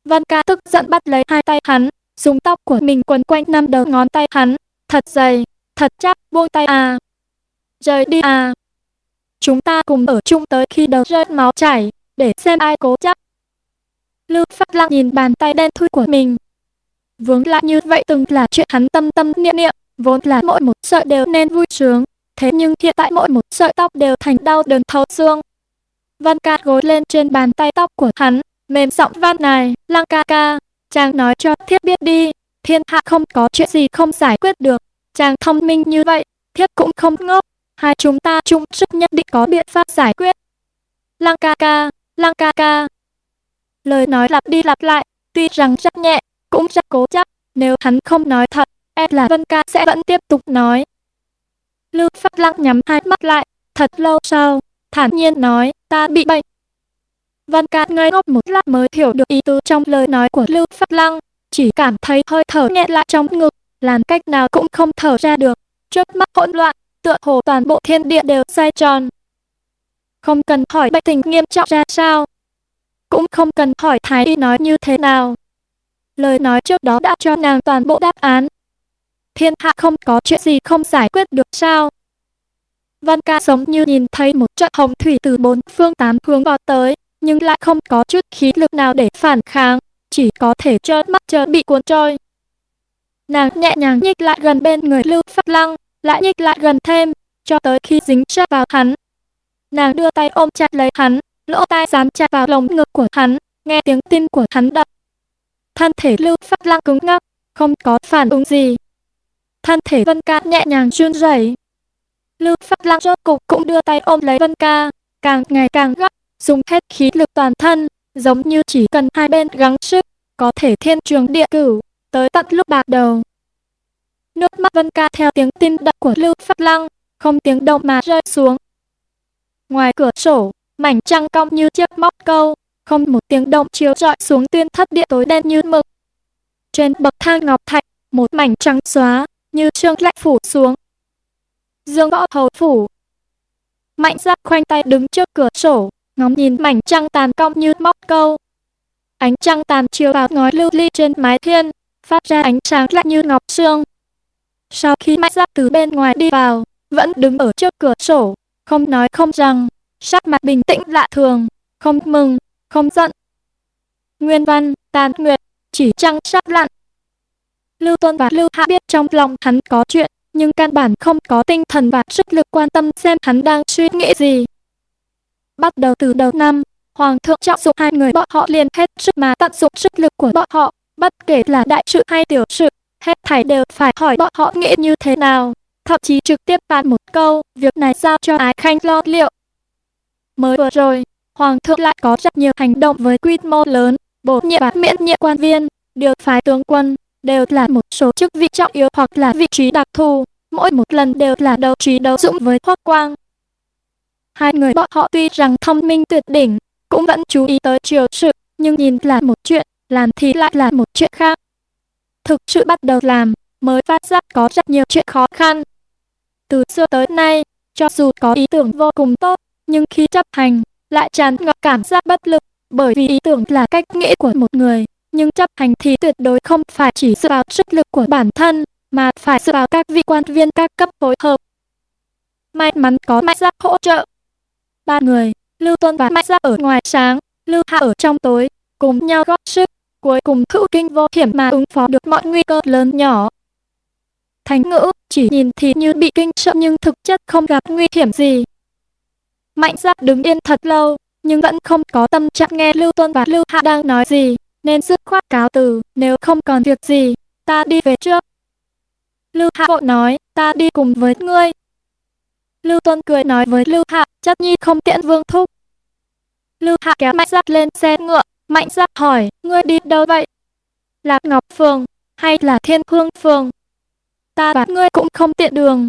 Vân Ca tức giận bắt lấy hai tay hắn, dùng tóc của mình quấn quanh năm đầu ngón tay hắn, thật dày, thật chắc, buông tay à. Rời đi à. Chúng ta cùng ở chung tới khi đầu rơi máu chảy, để xem ai cố chấp. Lưu Phát Lăng nhìn bàn tay đen thui của mình. Vướng lại như vậy từng là chuyện hắn tâm tâm niệm niệm, vốn là mỗi một sợi đều nên vui sướng. Thế nhưng hiện tại mỗi một sợi tóc đều thành đau đớn thấu xương. Văn ca gối lên trên bàn tay tóc của hắn, mềm giọng văn này, lăng ca ca, chàng nói cho thiết biết đi, thiên hạ không có chuyện gì không giải quyết được. Chàng thông minh như vậy, thiết cũng không ngốc, hai chúng ta chung sức nhất định có biện pháp giải quyết. Lăng ca ca, lăng ca ca. Lời nói lặp đi lặp lại, tuy rằng rất nhẹ, cũng rất cố chấp, nếu hắn không nói thật, e là Vân ca sẽ vẫn tiếp tục nói. Lưu Phát Lăng nhắm hai mắt lại, thật lâu sau, thản nhiên nói, ta bị bệnh. Vân ca ngây ngốc một lát mới hiểu được ý tứ trong lời nói của Lưu Phát Lăng, chỉ cảm thấy hơi thở nhẹ lại trong ngực, làm cách nào cũng không thở ra được. Trước mắt hỗn loạn, tựa hồ toàn bộ thiên địa đều xoay tròn. Không cần hỏi bệnh tình nghiêm trọng ra sao, cũng không cần hỏi Thái Y nói như thế nào. Lời nói trước đó đã cho nàng toàn bộ đáp án. Thiên hạ không có chuyện gì không giải quyết được sao. Văn ca giống như nhìn thấy một trận hồng thủy từ bốn phương tám hướng vào tới, nhưng lại không có chút khí lực nào để phản kháng chỉ có thể trợn mắt trợn bị cuốn trôi. Nàng nhẹ nhàng nhích lại gần bên người Lưu Phát Lăng, lại nhích lại gần thêm, cho tới khi dính sát vào hắn. Nàng đưa tay ôm chặt lấy hắn, lỗ tai dán chặt vào lồng ngực của hắn, nghe tiếng tim của hắn đập. Thân thể Lưu Phát Lăng cứng ngắc, không có phản ứng gì. Thân thể Vân Ca nhẹ nhàng run rẩy. Lưu Phát Lăng rốt cục cũng đưa tay ôm lấy Vân Ca, càng ngày càng gấp, dùng hết khí lực toàn thân, giống như chỉ cần hai bên gắng sức, có thể thiên trường địa cửu, tới tận lúc bạc đầu. Nước mắt Vân Ca theo tiếng tin đập của Lưu pháp Lăng, không tiếng động mà rơi xuống. Ngoài cửa sổ, mảnh trăng cong như chiếc móc câu, không một tiếng động chiếu rọi xuống tuyên thất địa tối đen như mực. Trên bậc thang ngọc thạch, một mảnh trắng xóa, như trương lạnh phủ xuống. Dương võ hầu phủ. Mạnh giác khoanh tay đứng trước cửa sổ, ngóng nhìn mảnh trăng tàn cong như móc câu. Ánh trăng tàn chiếu vào ngói lưu ly trên mái thiên, phát ra ánh sáng lạnh như ngọc xương. Sau khi mạnh Giáp từ bên ngoài đi vào, vẫn đứng ở trước cửa sổ, không nói không rằng, sắc mặt bình tĩnh lạ thường, không mừng, không giận. Nguyên văn, tàn nguyệt, chỉ trăng sắp lặn. Lưu Tôn và Lưu Hạ biết trong lòng hắn có chuyện, nhưng căn bản không có tinh thần và sức lực quan tâm xem hắn đang suy nghĩ gì. Bắt đầu từ đầu năm, Hoàng thượng trọng dụng hai người bọn họ liền hết sức mà tận dụng sức lực của bọn họ, bất kể là đại sự hay tiểu sự, hết thảy đều phải hỏi bọn họ nghĩ như thế nào, thậm chí trực tiếp phán một câu, việc này giao cho Ái Khanh lo liệu. mới vừa rồi, Hoàng thượng lại có rất nhiều hành động với quy mô lớn, bổ nhiệm và miễn nhiệm quan viên, điều phái tướng quân, đều là một số chức vị trọng yếu hoặc là vị trí đặc thù, mỗi một lần đều là đấu trí đấu dũng với Hoắc Quang. Hai người bọn họ tuy rằng thông minh tuyệt đỉnh, cũng vẫn chú ý tới triều sự, nhưng nhìn là một chuyện, làm thì lại là một chuyện khác. Thực sự bắt đầu làm, mới phát giác có rất nhiều chuyện khó khăn. Từ xưa tới nay, cho dù có ý tưởng vô cùng tốt, nhưng khi chấp hành, lại tràn ngập cảm giác bất lực, bởi vì ý tưởng là cách nghĩ của một người, nhưng chấp hành thì tuyệt đối không phải chỉ dựa vào sức lực của bản thân, mà phải dựa vào các vị quan viên các cấp phối hợp. May mắn có Mạnh Giác hỗ trợ. Ba người, Lưu Tuân và Mạnh Gia ở ngoài sáng, Lưu Hạ ở trong tối, cùng nhau góp sức, cuối cùng hữu kinh vô hiểm mà ứng phó được mọi nguy cơ lớn nhỏ. Thánh ngữ, chỉ nhìn thì như bị kinh sợ nhưng thực chất không gặp nguy hiểm gì. Mạnh Gia đứng yên thật lâu, nhưng vẫn không có tâm trạng nghe Lưu Tuân và Lưu Hạ đang nói gì, nên dứt khoát cáo từ, nếu không còn việc gì, ta đi về trước. Lưu Hạ vội nói, ta đi cùng với ngươi. Lưu Tuân cười nói với Lưu Hạ, chất nhi không tiện vương thúc. Lưu Hạ kéo Mạnh Giác lên xe ngựa, Mạnh Giác hỏi, ngươi đi đâu vậy? Là Ngọc Phường, hay là Thiên Hương Phường? Ta và ngươi cũng không tiện đường.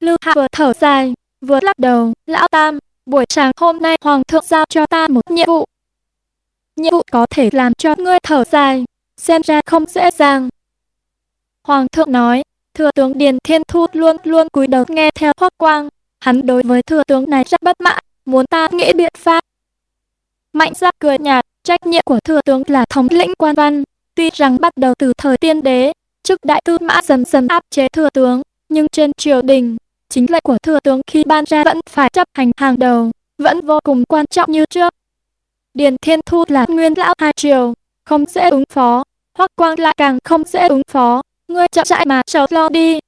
Lưu Hạ vừa thở dài, vừa lắc đầu, lão tam, buổi sáng hôm nay Hoàng thượng giao cho ta một nhiệm vụ. Nhiệm vụ có thể làm cho ngươi thở dài, xem ra không dễ dàng. Hoàng thượng nói, thừa tướng Điền Thiên Thu luôn luôn cúi đầu nghe theo Hoắc Quang. Hắn đối với thừa tướng này rất bất mãn, muốn ta nghĩ biện pháp. Mạnh Giáp cười nhạt, trách nhiệm của thừa tướng là thống lĩnh quan văn. Tuy rằng bắt đầu từ thời tiên đế, chức đại tư mã dần dần áp chế thừa tướng, nhưng trên triều đình, chính lệnh của thừa tướng khi ban ra vẫn phải chấp hành hàng đầu, vẫn vô cùng quan trọng như trước. Điền Thiên Thu là nguyên lão hai triều, không dễ ứng phó, Hoắc Quang lại càng không dễ ứng phó, ngươi chậm rãi mà cháu lo đi.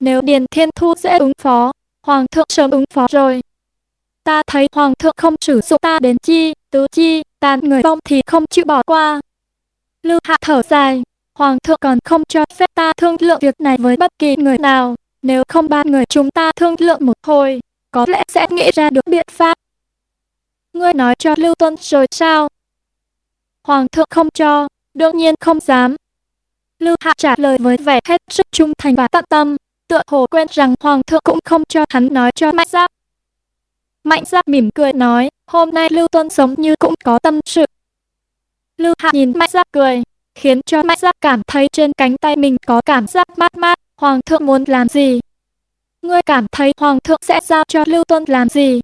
Nếu Điền Thiên Thu dễ ứng phó, Hoàng thượng sớm ứng phó rồi. Ta thấy Hoàng thượng không sử dụng ta đến chi, tứ chi, tàn người vong thì không chịu bỏ qua. Lưu Hạ thở dài, Hoàng thượng còn không cho phép ta thương lượng việc này với bất kỳ người nào. Nếu không ba người chúng ta thương lượng một hồi, có lẽ sẽ nghĩ ra được biện pháp. Ngươi nói cho Lưu Tuân rồi sao? Hoàng thượng không cho, đương nhiên không dám. Lưu Hạ trả lời với vẻ hết sức trung thành và tận tâm, tựa hồ quên rằng Hoàng thượng cũng không cho hắn nói cho Mạnh Giáp. Mạnh Giáp mỉm cười nói, hôm nay Lưu Tuân sống như cũng có tâm sự. Lưu Hạ nhìn Mạnh Giáp cười, khiến cho Mạnh Giáp cảm thấy trên cánh tay mình có cảm giác mát mát. Hoàng thượng muốn làm gì? Ngươi cảm thấy Hoàng thượng sẽ giao cho Lưu Tuân làm gì?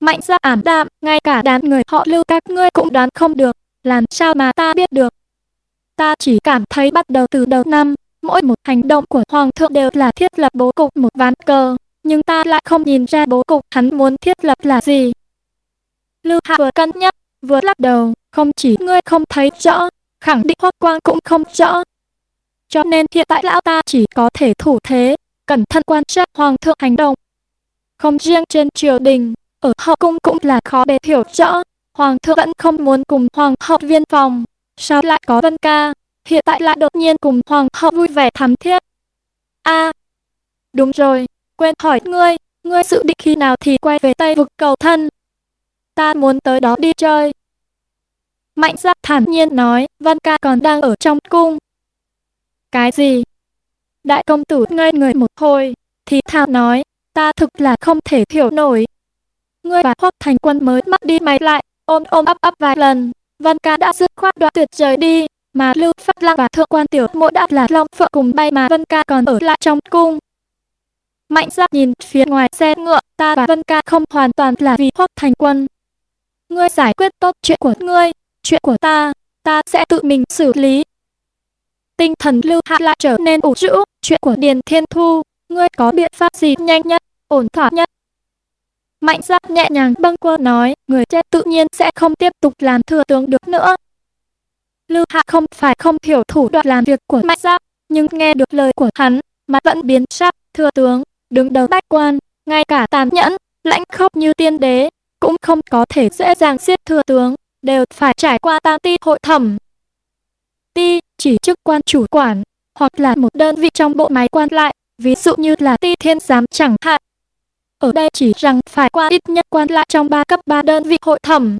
Mạnh Giáp ảm đạm, ngay cả đám người họ Lưu các ngươi cũng đoán không được, làm sao mà ta biết được? Ta chỉ cảm thấy bắt đầu từ đầu năm, mỗi một hành động của Hoàng thượng đều là thiết lập bố cục một ván cờ, nhưng ta lại không nhìn ra bố cục hắn muốn thiết lập là gì. Lưu Hạ vừa cân nhắc, vừa lắc đầu, không chỉ ngươi không thấy rõ, khẳng định Hoắc Quang cũng không rõ. Cho nên hiện tại lão ta chỉ có thể thủ thế, cẩn thận quan sát Hoàng thượng hành động. Không riêng trên triều đình, ở hậu cung cũng là khó để hiểu rõ. Hoàng thượng vẫn không muốn cùng Hoàng hậu viên phòng, sao lại có Vân Ca, hiện tại lại đột nhiên cùng Hoàng hậu vui vẻ thắm thiết. a đúng rồi, quên hỏi ngươi, ngươi dự định khi nào thì quay về Tây vực cầu thân. Ta muốn tới đó đi chơi. Mạnh giác thản nhiên nói, Vân Ca còn đang ở trong cung. Cái gì? Đại công tử ngây người một hồi, thì thào nói, ta thực là không thể hiểu nổi. Ngươi và Hoắc Thành Quân mới mắt đi mày lại, ôm ôm ấp ấp vài lần, Văn Ca đã dứt khoát đoạn tuyệt rời đi, mà Lưu Phát Lăng và Thượng quan Tiểu Mộ đã là long phượng cùng bay mà Văn Ca còn ở lại trong cung. Mạnh giác nhìn phía ngoài xe ngựa, ta và Văn Ca không hoàn toàn là vì Hoắc Thành Quân. Ngươi giải quyết tốt chuyện của ngươi, chuyện của ta, ta sẽ tự mình xử lý. Tinh thần Lưu Hạ lại trở nên ủ rũ, chuyện của Điền Thiên Thu, ngươi có biện pháp gì nhanh nhất, ổn thỏa nhất? Mạnh Giáp nhẹ nhàng bâng quơ nói, người chết tự nhiên sẽ không tiếp tục làm thừa tướng được nữa. Lưu Hạ không phải không hiểu thủ đoạn làm việc của Mạnh Giáp, nhưng nghe được lời của hắn, mặt vẫn biến sắc, thừa tướng, đứng đầu bách quan, ngay cả tàn nhẫn, lãnh khốc như tiên đế, cũng không có thể dễ dàng giết thừa tướng, đều phải trải qua tam ti hội thẩm. Ti chỉ chức quan chủ quản, hoặc là một đơn vị trong bộ máy quan lại, ví dụ như là ti thiên giám chẳng hạn ở đây chỉ rằng phải qua ít nhất quan lại trong ba cấp ba đơn vị hội thẩm.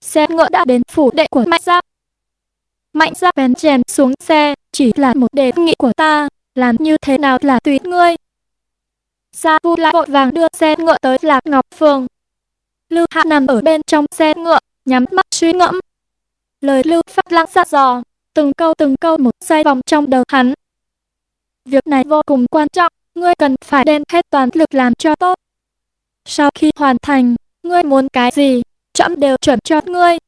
Xe ngựa đã đến phủ đệ của Mạnh Giáp. Mạnh Giáp bèn chèn xuống xe, chỉ là một đề nghị của ta, làm như thế nào là tùy ngươi. Gia Vu lại vội vàng đưa xe ngựa tới Lạc Ngọc Phường. Lưu Hạ nằm ở bên trong xe ngựa, nhắm mắt suy ngẫm. Lời Lưu Phát Lăng dặn dò, từng câu từng câu một xoay vòng trong đầu hắn. Việc này vô cùng quan trọng, ngươi cần phải đem hết toàn lực làm cho tốt. Sau khi hoàn thành, ngươi muốn cái gì, trẫm đều chuẩn cho ngươi.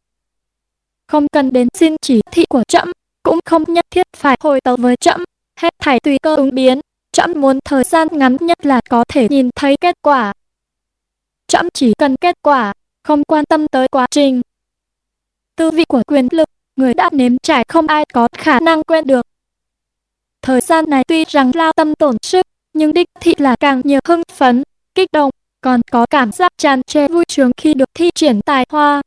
Không cần đến xin chỉ thị của trẫm, cũng không nhất thiết phải hồi tấu với trẫm, hết thảy tùy cơ ứng biến. Trẫm muốn thời gian ngắn nhất là có thể nhìn thấy kết quả. Trẫm chỉ cần kết quả, không quan tâm tới quá trình. Tư vị của quyền lực, người đã nếm trải không ai có khả năng quên được. Thời gian này tuy rằng lao tâm tổn sức, nhưng đích thị là càng nhiều hưng phấn, kích động, còn có cảm giác tràn trề vui sướng khi được thi triển tài hoa.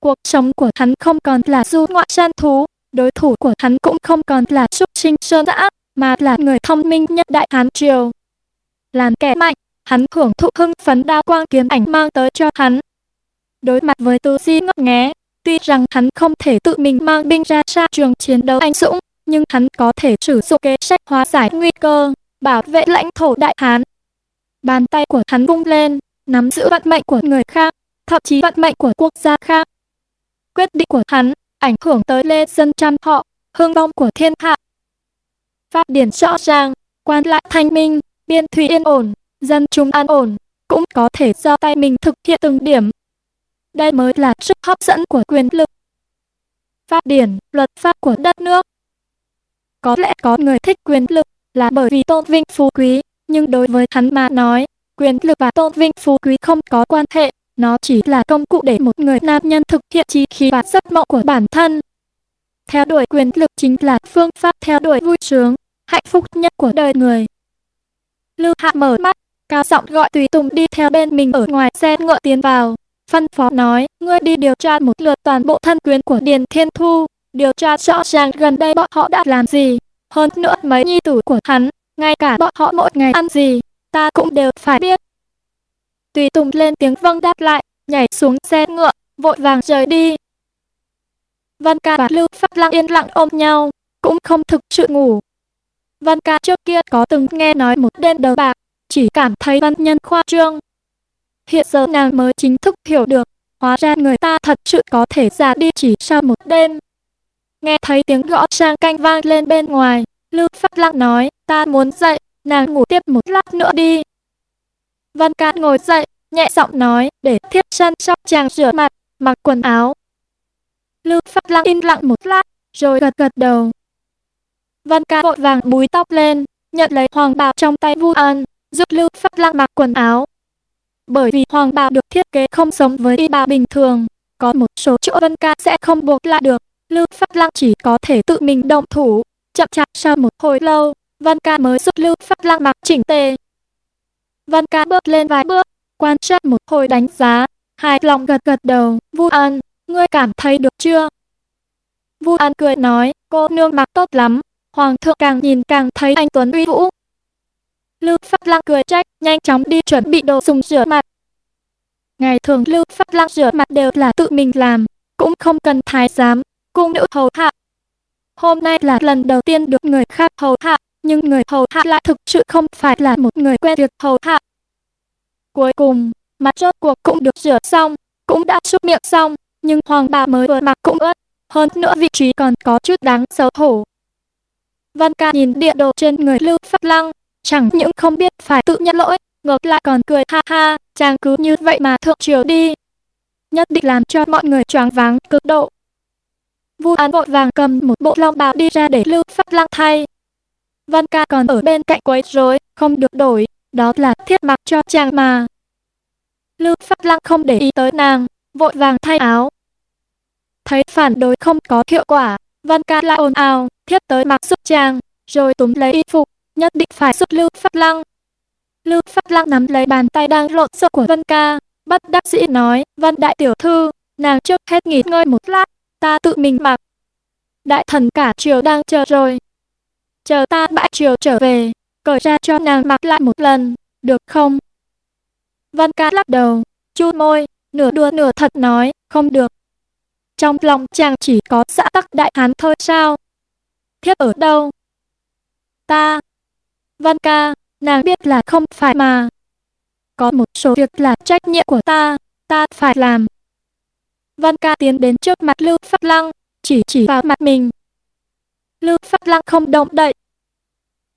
Cuộc sống của hắn không còn là du ngoại săn thú, đối thủ của hắn cũng không còn là súc sinh sơn dã, mà là người thông minh nhất đại Hán Triều. Làm kẻ mạnh, hắn hưởng thụ hưng phấn đao quang kiếm ảnh mang tới cho hắn. Đối mặt với tư di ngấp nghé, tuy rằng hắn không thể tự mình mang binh ra xa trường chiến đấu anh dũng, nhưng hắn có thể sử dụng kế sách hóa giải nguy cơ, bảo vệ lãnh thổ đại Hán. Bàn tay của hắn vung lên, nắm giữ vận mệnh của người khác, thậm chí vận mệnh của quốc gia khác. Quyết định của hắn ảnh hưởng tới lê dân trăm họ, hương vong của thiên hạ. Pháp điển rõ ràng, quan lại thanh minh, biên thủy yên ổn, dân chúng an ổn, cũng có thể do tay mình thực hiện từng điểm. Đây mới là sức hấp dẫn của quyền lực. Pháp điển, luật pháp của đất nước. Có lẽ có người thích quyền lực là bởi vì tôn vinh phú quý, nhưng đối với hắn mà nói, quyền lực và tôn vinh phú quý không có quan hệ, nó chỉ là công cụ để một người nam nhân thực hiện chi khí và giấc mộng của bản thân. Theo đuổi quyền lực chính là phương pháp theo đuổi vui sướng, hạnh phúc nhất của đời người. Lưu Hạ mở mắt, cao giọng gọi Tùy Tùng đi theo bên mình ở ngoài xe ngựa tiến vào. Phân phó nói, ngươi đi điều tra một lượt toàn bộ thân quyến của Điền Thiên Thu, điều tra rõ ràng gần đây bọn họ đã làm gì. Hơn nữa mấy nhi tử của hắn, ngay cả bọn họ mỗi ngày ăn gì, ta cũng đều phải biết. Tùy Tùng lên tiếng vâng đáp lại, nhảy xuống xe ngựa, vội vàng rời đi. Văn ca và Lưu pháp Lăng yên lặng ôm nhau, cũng không thực sự ngủ. Văn ca trước kia có từng nghe nói một đêm đầu bạc, chỉ cảm thấy văn nhân khoa trương. Hiện giờ nàng mới chính thức hiểu được, hóa ra người ta thật sự có thể già đi chỉ sau một đêm. Nghe thấy tiếng gõ sang canh vang lên bên ngoài, Lưu Phát Lăng nói, ta muốn dậy, nàng ngủ tiếp một lát nữa đi. Văn ca ngồi dậy, nhẹ giọng nói, để thiếp săn sóc chàng rửa mặt, mặc quần áo. Lưu Phát Lăng im lặng một lát, rồi gật gật đầu. Văn ca vội vàng búi tóc lên, nhận lấy hoàng bào trong tay Vu An, giúp Lưu Phát Lăng mặc quần áo. Bởi vì hoàng bào được thiết kế không giống với y bào bình thường, có một số chỗ Văn ca sẽ không buộc lại được, Lưu Phát Lăng chỉ có thể tự mình động thủ. Chậm chạp sau một hồi lâu, Văn ca mới giúp Lưu Phát Lăng mặc chỉnh tề. Văn ca bước lên vài bước, quan sát một hồi đánh giá, hài lòng gật gật đầu, Vu An, ngươi cảm thấy được chưa? Vu An cười nói, cô nương mặc tốt lắm, Hoàng thượng càng nhìn càng thấy anh Tuấn uy vũ. Lưu Phát Lăng cười trách, nhanh chóng đi chuẩn bị đồ dùng rửa mặt. Ngày thường Lưu Phát Lăng rửa mặt đều là tự mình làm, cũng không cần thái giám, cung nữ hầu hạ. Hôm nay là lần đầu tiên được người khác hầu hạ, nhưng người hầu hạ lại thực sự không phải là một người quen việc hầu hạ. Cuối cùng, mặt rốt cuộc cũng được rửa xong, cũng đã súc miệng xong, nhưng hoàng bà mới vừa mặc cũng ướt, hơn nữa vị trí còn có chút đáng xấu hổ. Văn ca nhìn địa đồ trên người Lưu pháp Lăng, chẳng những không biết phải tự nhận lỗi, ngược lại còn cười ha ha, chàng cứ như vậy mà thượng triều đi. Nhất định làm cho mọi người choáng váng cực độ. Vu An vội vàng cầm một bộ long bào đi ra để Lưu pháp Lăng thay. Văn ca còn ở bên cạnh quấy rối, không được đổi, đó là thiết mặc cho chàng mà. Lưu pháp Lăng không để ý tới nàng, vội vàng thay áo. Thấy phản đối không có hiệu quả, Văn ca lại ồn ào, thiết tới mặc giúp chàng, rồi túm lấy y phục, nhất định phải giúp Lưu pháp Lăng. Lưu pháp Lăng nắm lấy bàn tay đang lộn xộn của văn Ca, bất đắc dĩ nói, văn Đại Tiểu Thư, nàng trước hết nghỉ ngơi một lát, ta tự mình mặc. Đại thần cả triều đang chờ rồi. Chờ ta bãi triều trở về, cởi ra cho nàng mặc lại một lần, được không? Văn ca lắc đầu, chu môi, nửa đùa nửa thật nói, không được. Trong lòng chàng chỉ có xã tắc đại hán thôi sao? Thiếp ở đâu? Ta. Văn ca, nàng biết là không phải mà. Có một số việc là trách nhiệm của ta, ta phải làm. Văn ca tiến đến trước mặt Lưu Phát Lăng, chỉ chỉ vào mặt mình. Lưu Phát Lăng không động đậy.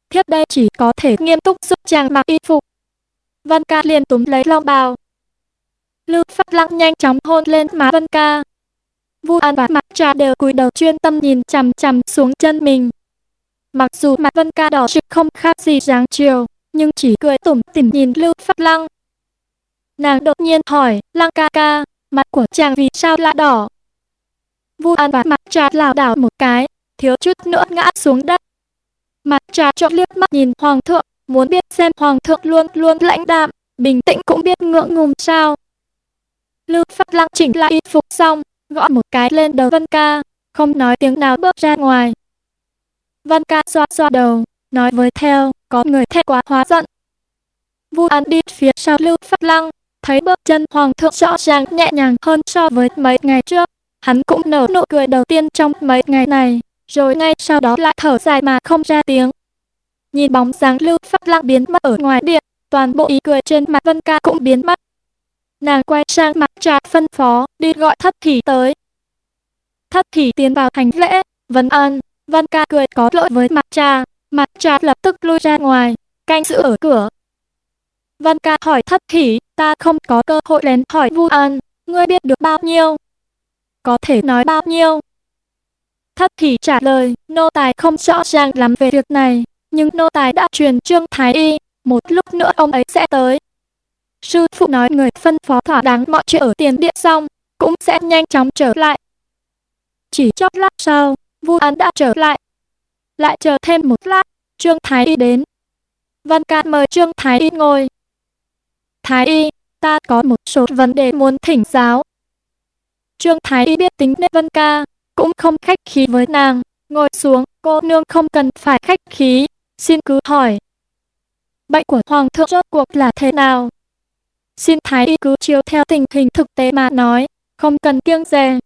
Thiếp đây chỉ có thể nghiêm túc giúp chàng mặc y phục. Văn ca liền túm lấy long bào. Lưu Phát Lăng nhanh chóng hôn lên má Văn ca. Vu An và Mạc trà đều cúi đầu chuyên tâm nhìn chằm chằm xuống chân mình. Mặc dù mặt Vân Ca đỏ trực không khác gì dáng chiều, nhưng chỉ cười tủm tỉm nhìn Lưu Phát Lăng. Nàng đột nhiên hỏi, Lăng ca ca, mặt của chàng vì sao lại đỏ? Vu An và mặt trà lảo đảo một cái, thiếu chút nữa ngã xuống đất. Mặt trà trộn liếc mắt nhìn Hoàng thượng, muốn biết xem Hoàng thượng luôn luôn lãnh đạm, bình tĩnh cũng biết ngượng ngùng sao. Lưu Phát Lăng chỉnh lại y phục xong, gõ một cái lên đầu Vân Ca, không nói tiếng nào bước ra ngoài. Vân Ca xoa xoa đầu, nói với theo, có người thẹn quá hóa giận. Vu An đi phía sau Lưu Phát Lăng, thấy bước chân Hoàng thượng rõ ràng nhẹ nhàng hơn so với mấy ngày trước. Hắn cũng nở nụ cười đầu tiên trong mấy ngày này, rồi ngay sau đó lại thở dài mà không ra tiếng. Nhìn bóng dáng Lưu Phát Lăng biến mất ở ngoài điện, toàn bộ ý cười trên mặt Vân Ca cũng biến mất. Nàng quay sang mặt trà phân phó, đi gọi thất thỉ tới. Thất thỉ tiến vào hành lễ, vấn an, Văn ca cười có lỗi với mặt trà, mặt trà lập tức lui ra ngoài, canh giữ ở cửa. Văn ca hỏi thất thỉ, ta không có cơ hội lén hỏi Vu An, ngươi biết được bao nhiêu? Có thể nói bao nhiêu? Thất thì trả lời, nô tài không rõ ràng lắm về việc này, nhưng nô tài đã truyền Trương Thái Y, một lúc nữa ông ấy sẽ tới. Sư phụ nói người phân phó thỏa đáng mọi chuyện ở tiền điện xong, cũng sẽ nhanh chóng trở lại. Chỉ chốc lát sau, Vu An đã trở lại. Lại chờ thêm một lát, Trương Thái Y đến. Văn ca mời Trương Thái Y ngồi. Thái Y, ta có một số vấn đề muốn thỉnh giáo. Trương Thái Y biết tính nết Vân ca, cũng không khách khí với nàng. Ngồi xuống, cô nương không cần phải khách khí, xin cứ hỏi. Bệnh của Hoàng thượng rốt cuộc là thế nào? Xin Thái Y cứ chiếu theo tình hình thực tế mà nói, không cần kiêng dè.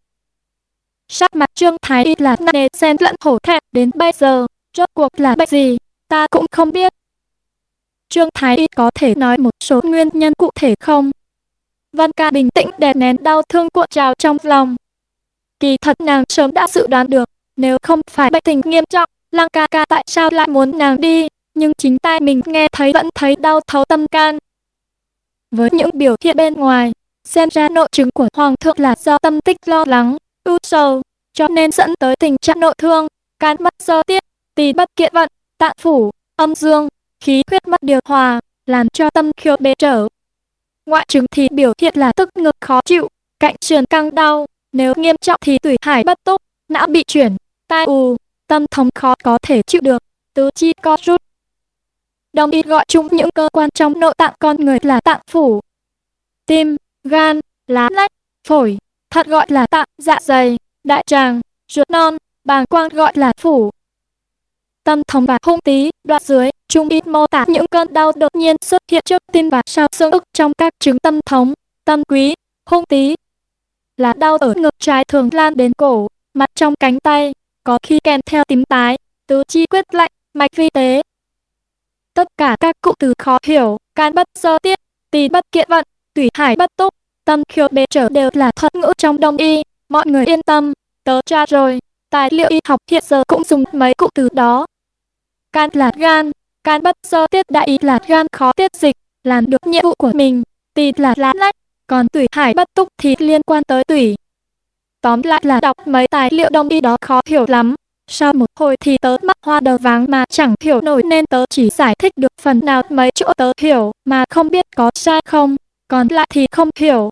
Sắc mặt Trương Thái Y là nề xen lẫn hổ thẹn đến bây giờ, rốt cuộc là bệnh gì, ta cũng không biết. Trương Thái Y có thể nói một số nguyên nhân cụ thể không? Văn ca bình tĩnh đè nén đau thương cuộn trào trong lòng. Kỳ thật nàng sớm đã dự đoán được, nếu không phải bệnh tình nghiêm trọng, Lăng ca ca tại sao lại muốn nàng đi, nhưng chính tai mình nghe thấy vẫn thấy đau thấu tâm can. Với những biểu hiện bên ngoài, xem ra nội chứng của Hoàng thượng là do tâm tích lo lắng, ưu sầu, cho nên dẫn tới tình trạng nội thương, can mất do tiết, tỳ bất kiện vận, tạng phủ, âm dương, khí huyết mất điều hòa, làm cho tâm khiếu bế trở. Ngoại chứng thì biểu hiện là tức ngực khó chịu, cạnh sườn căng đau, nếu nghiêm trọng thì tủy hải bất túc, não bị chuyển, tai ù, tâm thống khó có thể chịu được, tứ chi co rút. Đồng y gọi chung những cơ quan trong nội tạng con người là tạng phủ. Tim, gan, lá lách, phổi, thận gọi là tạng, dạ dày, đại tràng, ruột non, bàng quang gọi là phủ. Tâm thống và hung tí, đoạn dưới, trung ít mô tả những cơn đau đột nhiên xuất hiện trước tim và sau xương ức trong các chứng tâm thống, tâm quý, hung tí. Là đau ở ngực trái thường lan đến cổ, mặt trong cánh tay, có khi kèm theo tím tái, tứ chi quyết lạnh, mạch vi tế. Tất cả các cụm từ khó hiểu, can bất sơ tiết, tỳ bất kiện vận, tủy hải bất túc, tâm khiếu bế trở đều là thuật ngữ trong đông y, mọi người yên tâm, tớ tra rồi, tài liệu y học hiện giờ cũng dùng mấy cụm từ đó. Can là gan, can bất do tiết đại ý là gan khó tiết dịch, làm được nhiệm vụ của mình, tỳ là lá lách, còn tủy hải bất túc thì liên quan tới tủy. Tóm lại là đọc mấy tài liệu đông y đó khó hiểu lắm. Sau một hồi thì tớ mắc hoa đầu váng mà chẳng hiểu nổi nên tớ chỉ giải thích được phần nào mấy chỗ tớ hiểu mà không biết có sai không, còn lại thì không hiểu.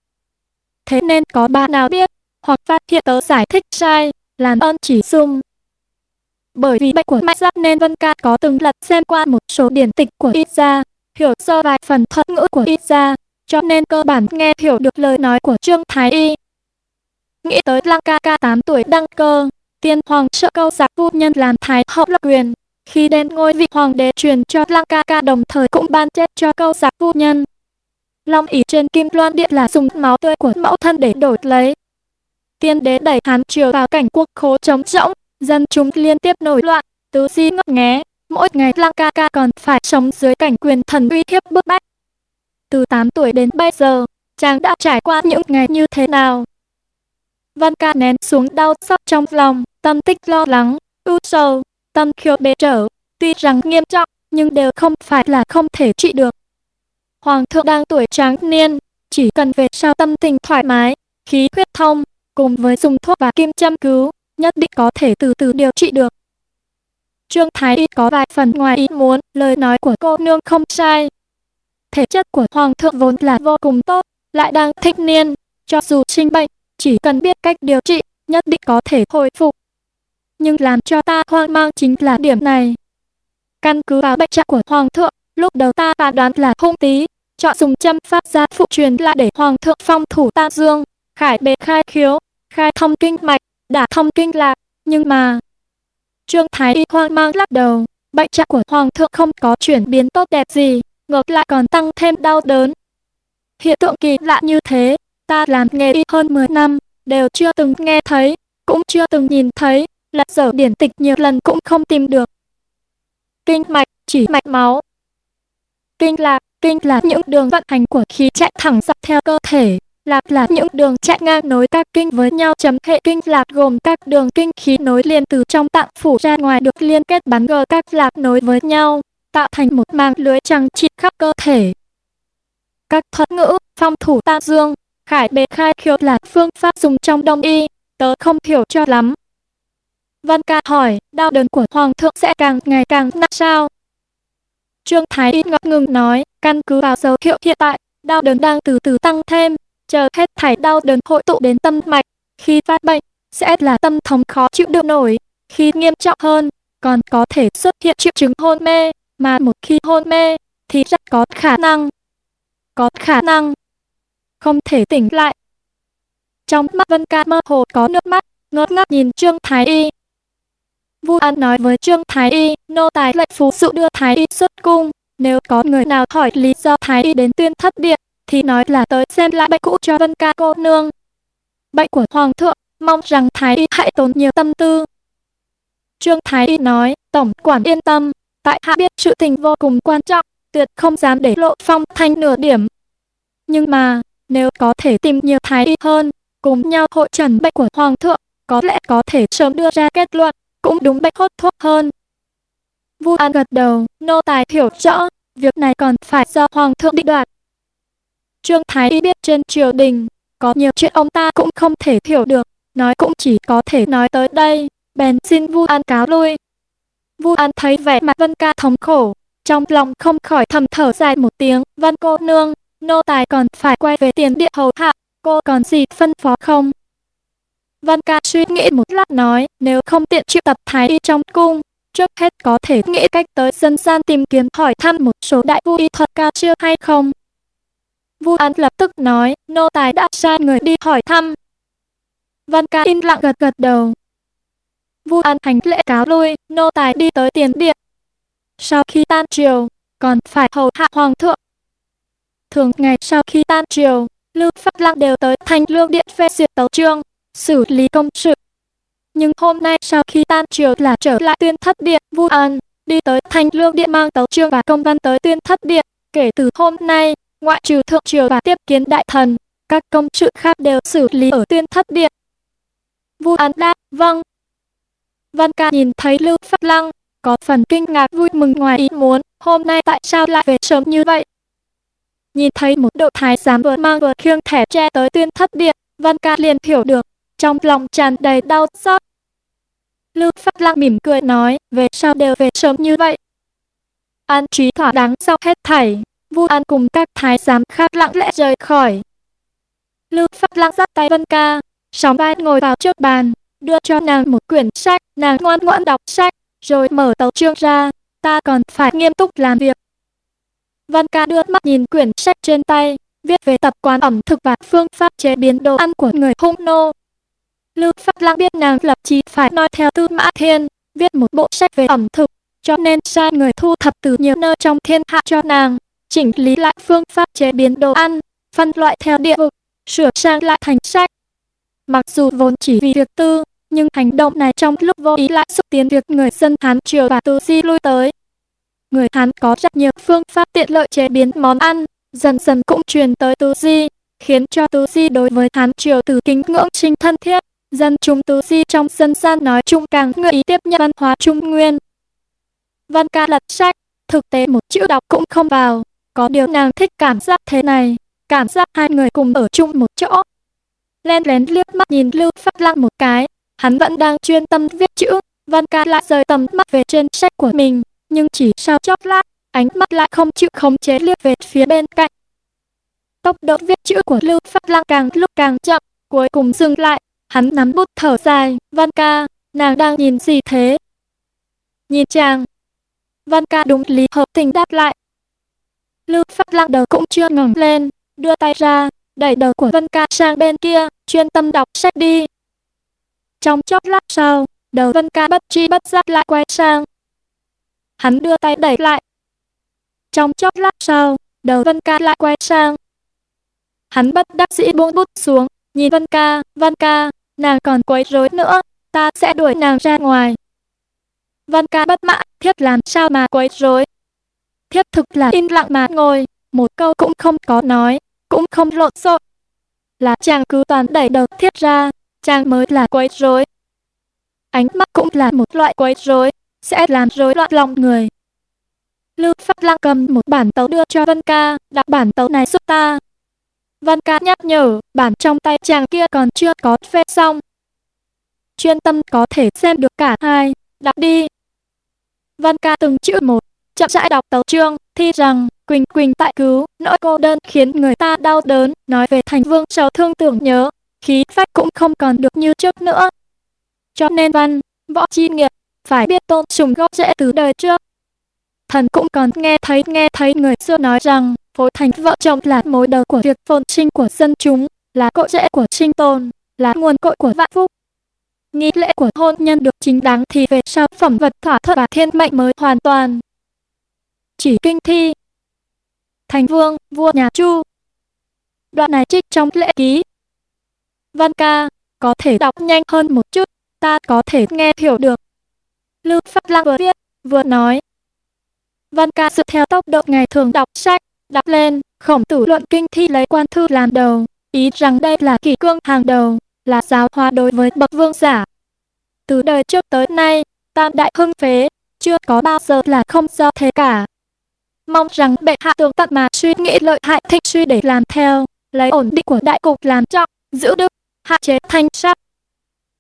Thế nên có bạn nào biết, hoặc phát hiện tớ giải thích sai, làm ơn chỉ dung. Bởi vì bệnh của Mạnh giáp nên Vân Ca có từng lật xem qua một số điển tịch của ít gia, hiểu sơ vài phần thuật ngữ của ít gia, cho nên cơ bản nghe hiểu được lời nói của Trương Thái Y. Nghĩ tới Lăng Ca Ca 8 tuổi đăng cơ, tiên hoàng sợ câu giặc phu nhân làm thái hậu lập quyền. Khi đến ngôi vị hoàng đế truyền cho Lăng Ca Ca đồng thời cũng ban chết cho câu giặc phu nhân. long ý trên kim loan điện là dùng máu tươi của mẫu thân để đổi lấy. Tiên đế đẩy Hán triều vào cảnh quốc khố trống rỗng, dân chúng liên tiếp nổi loạn, tứ di ngấp nghé, mỗi ngày Lăng ca ca còn phải sống dưới cảnh quyền thần uy hiếp bức bách. Từ 8 tuổi đến bây giờ, chàng đã trải qua những ngày như thế nào? Văn ca nén xuống đau xót trong lòng, tâm tích lo lắng, ưu sầu, tâm khiêu bế trở, tuy rằng nghiêm trọng, nhưng đều không phải là không thể trị được. Hoàng thượng đang tuổi tráng niên, chỉ cần về sau tâm tình thoải mái, khí huyết thông, cùng với dùng thuốc và kim châm cứu, nhất định có thể từ từ điều trị được. Trương Thái Y có vài phần ngoài ý muốn, lời nói của cô nương không sai. Thể chất của Hoàng thượng vốn là vô cùng tốt, lại đang thích niên, cho dù sinh bệnh, chỉ cần biết cách điều trị, nhất định có thể hồi phục. Nhưng làm cho ta hoang mang chính là điểm này. Căn cứ vào bệnh trạng của Hoàng thượng, lúc đầu ta phán đoán là hung tí, chọn dùng châm phát ra phụ truyền lại để Hoàng thượng phong thủ ta dương, khải bế khai khiếu, khai thông kinh mạch, đã thông kinh lạc, nhưng mà... Trương Thái Y hoang mang lắc đầu, bệnh trạng của Hoàng thượng không có chuyển biến tốt đẹp gì, ngược lại còn tăng thêm đau đớn. Hiện tượng kỳ lạ như thế, ta làm nghề y hơn 10 năm, đều chưa từng nghe thấy, cũng chưa từng nhìn thấy, lật dở điển tịch nhiều lần cũng không tìm được. Kinh mạch, chỉ mạch máu. Kinh lạc, kinh là những đường vận hành của khí chạy thẳng dọc theo cơ thể, lạc là những đường chạy ngang nối các kinh với nhau chấm hệ kinh lạc gồm các đường kinh khí nối liền từ trong tạng phủ ra ngoài được liên kết bắn gờ các lạc nối với nhau, tạo thành một màng lưới trăng trị khắp cơ thể. Các thuật ngữ, phong thủ ta dương, khải bế khai khiếu là phương pháp dùng trong đông y, tớ không hiểu cho lắm. Văn ca hỏi, đau đớn của hoàng thượng sẽ càng ngày càng nặng sao? Trương Thái Y ngập ngừng nói, căn cứ vào dấu hiệu hiện tại, đau đớn đang từ từ tăng thêm, chờ hết thảy đau đớn hội tụ đến tâm mạch. Khi phát bệnh, sẽ là tâm thống khó chịu được nổi. Khi nghiêm trọng hơn, còn có thể xuất hiện triệu chứng hôn mê, mà một khi hôn mê, thì rất có khả năng. Có khả năng không thể tỉnh lại. Trong mắt Vân Ca mơ hồ có nước mắt, ngơ ngác nhìn Trương Thái Y. Vu An nói với Trương Thái Y, nô tài lệnh phú sự đưa Thái Y xuất cung. Nếu có người nào hỏi lý do Thái Y đến tuyên thất điện, thì nói là tới xem lại bệnh cũ cho Vân Ca cô nương. Bệnh của Hoàng thượng, mong rằng Thái Y hãy tốn nhiều tâm tư. Trương Thái Y nói, Tổng quản yên tâm, tại hạ biết sự tình vô cùng quan trọng, tuyệt không dám để lộ phong thanh nửa điểm. Nhưng mà, nếu có thể tìm nhiều thái y hơn, cùng nhau hội trần bệnh của Hoàng thượng, có lẽ có thể sớm đưa ra kết luận, cũng đúng bệnh hốt thuốc hơn. Vu An gật đầu, nô tài hiểu rõ, việc này còn phải do Hoàng thượng định đoạt. Trương Thái Y biết trên triều đình, có nhiều chuyện ông ta cũng không thể hiểu được, nói cũng chỉ có thể nói tới đây, bèn xin Vu An cáo lui. Vu An thấy vẻ mặt Vân Ca thống khổ, trong lòng không khỏi thầm thở dài một tiếng, Vân cô nương, nô tài còn phải quay về tiền địa hầu hạ, cô còn gì phân phó không? Văn ca suy nghĩ một lát nói, nếu không tiện triệu tập thái y trong cung, trước hết có thể nghĩ cách tới dân gian tìm kiếm hỏi thăm một số đại vu y thuật cao siêu hay không. Vu An lập tức nói, nô tài đã sai người đi hỏi thăm. Văn ca im lặng gật gật đầu. Vu An hành lễ cáo lui, nô tài đi tới tiền điện. Sau khi tan triều, còn phải hầu hạ hoàng thượng, Thường ngày sau khi tan triều, Lưu Pháp Lăng đều tới Thanh Lương Điện phê duyệt tấu chương, xử lý công sự. Nhưng hôm nay sau khi tan triều là trở lại tuyên thất điện, Vu An đi tới Thanh Lương Điện mang tấu chương và công văn tới tuyên thất điện. Kể từ hôm nay, ngoại trừ thượng triều và tiếp kiến đại thần, các công sự khác đều xử lý ở tuyên thất điện. Vu An đáp, vâng. Văn ca nhìn thấy Lưu Pháp Lăng, có phần kinh ngạc vui mừng ngoài ý muốn, hôm nay tại sao lại về sớm như vậy? Nhìn thấy một đội thái giám vừa mang vừa khiêng thẻ tre tới tuyên thất điện, Văn ca liền hiểu được, trong lòng tràn đầy đau xót. Lưu pháp Lăng mỉm cười nói, về sau đều về sớm như vậy. An trí thỏa đáng sau hết thảy, Vu An cùng các thái giám khác lặng lẽ rời khỏi. Lưu Pháp Lăng dắt tay Vân Ca, sóng vai ngồi vào trước bàn, đưa cho nàng một quyển sách, nàng ngoan ngoãn đọc sách, rồi mở tấu chương ra, ta còn phải nghiêm túc làm việc. Văn ca đưa mắt nhìn quyển sách trên tay, viết về tập quán ẩm thực và phương pháp chế biến đồ ăn của người hung nô. Lưu Pháp Lăng biết nàng lập chí phải nói theo Tư Mã Thiên, viết một bộ sách về ẩm thực, cho nên sai người thu thập từ nhiều nơi trong thiên hạ cho nàng chỉnh lý lại phương pháp chế biến đồ ăn, phân loại theo địa vực, sửa sang lại thành sách. Mặc dù vốn chỉ vì việc tư, nhưng hành động này trong lúc vô ý lại xúc tiến việc người dân Hán Triều và Tư Di lui tới. Người Hán có rất nhiều phương pháp tiện lợi chế biến món ăn, dần dần cũng truyền tới Tư Di, khiến cho Tư Di đối với Hán Triều từ kính ngưỡng sinh thân thiết. Dân chúng Tư Di trong dân gian nói chung càng ngợi ý tiếp nhận văn hóa Trung Nguyên. Văn ca lật sách, thực tế một chữ đọc cũng không vào, có điều nàng thích cảm giác thế này, cảm giác hai người cùng ở chung một chỗ. Len lén liếc mắt nhìn Lưu Phát Lăng một cái, hắn vẫn đang chuyên tâm viết chữ, Văn ca lại rời tầm mắt về trên sách của mình, nhưng chỉ sau chốc lát, ánh mắt lại không chịu khống chế liếc về phía bên cạnh. Tốc độ viết chữ của Lưu Phát Lăng càng lúc càng chậm, cuối cùng dừng lại, hắn nắm bút thở dài, Văn ca, nàng đang nhìn gì thế? Nhìn chàng. Văn ca đúng lý hợp tình đáp lại. Lưu Pháp lắc đầu cũng chưa ngẩng lên, đưa tay ra, đẩy đầu của Vân ca sang bên kia, chuyên tâm đọc sách đi. Trong chốc lát sau, đầu Vân ca bất chi bất giác lại quay sang. Hắn đưa tay đẩy lại. Trong chốc lát sau, đầu Vân ca lại quay sang. Hắn bất đắc dĩ buông bút xuống, nhìn Vân ca, Vân ca, nàng còn quấy rối nữa, ta sẽ đuổi nàng ra ngoài. Vân ca bất mãn, thiết làm sao mà quấy rối. Thiết thực là im lặng mà ngồi, một câu cũng không có nói, cũng không lộn xộn. Là chàng cứ toàn đẩy đầu thiết ra, chàng mới là quấy rối. Ánh mắt cũng là một loại quấy rối, sẽ làm rối loạn lòng người. Lưu Phát Lăng cầm một bản tấu đưa cho Vân Ca, đọc bản tấu này giúp ta. Vân Ca nhắc nhở, bản trong tay chàng kia còn chưa có phê xong. Chuyên tâm có thể xem được cả hai, đọc đi. Vân Ca từng chữ một, chậm rãi đọc tấu chương, thi rằng, Quỳnh Quỳnh tại cứu, nỗi cô đơn khiến người ta đau đớn, nói về thành vương sầu thương tưởng nhớ, khí phách cũng không còn được như trước nữa. Cho nên văn, võ chi nghiệp, phải biết tôn sùng gốc rễ từ đời trước. Thần cũng còn nghe thấy nghe thấy người xưa nói rằng, phối thành vợ chồng là mối đầu của việc phồn sinh của dân chúng, là cội rễ của sinh tồn, là nguồn cội của vạn phúc. Nghi lễ của hôn nhân được chính đáng thì về sau phẩm vật thỏa thuận và thiên mệnh mới hoàn toàn. Chỉ kinh thi, thành vương, vua nhà Chu. Đoạn này trích trong lễ ký. Văn ca, có thể đọc nhanh hơn một chút, ta có thể nghe hiểu được. Lưu pháp Lăng vừa viết, vừa nói. Văn ca dựa theo tốc độ ngày thường đọc sách, đọc lên, khổng tử luận kinh thi lấy quan thư làm đầu, ý rằng đây là kỷ cương hàng đầu, là giáo hóa đối với bậc vương giả. Từ đời trước tới nay, tam đại hưng phế, chưa có bao giờ là không do thế cả. Mong rằng bệ hạ tường tận mà suy nghĩ lợi hại thích suy để làm theo, lấy ổn định của đại cục làm trọng, giữ đức, hạn chế thanh sát.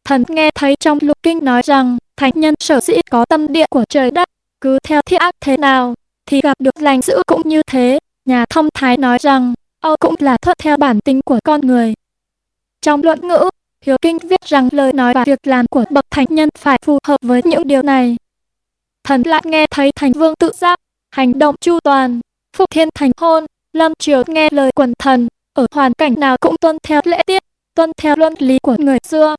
Thần nghe thấy trong lục kinh nói rằng, thánh nhân sở dĩ có tâm địa của trời đất, cứ theo thiết ác thế nào, thì gặp được lành dữ cũng như thế. Nhà thông thái nói rằng, Âu cũng là thuận theo bản tính của con người. Trong luận ngữ, Hiếu Kinh viết rằng lời nói và việc làm của bậc thánh nhân phải phù hợp với những điều này. Thần lại nghe thấy thành vương tự giác, hành động chu toàn, phục thiên thành hôn, lâm triều nghe lời quần thần, ở hoàn cảnh nào cũng tuân theo lễ tiết, tuân theo luân lý của người xưa.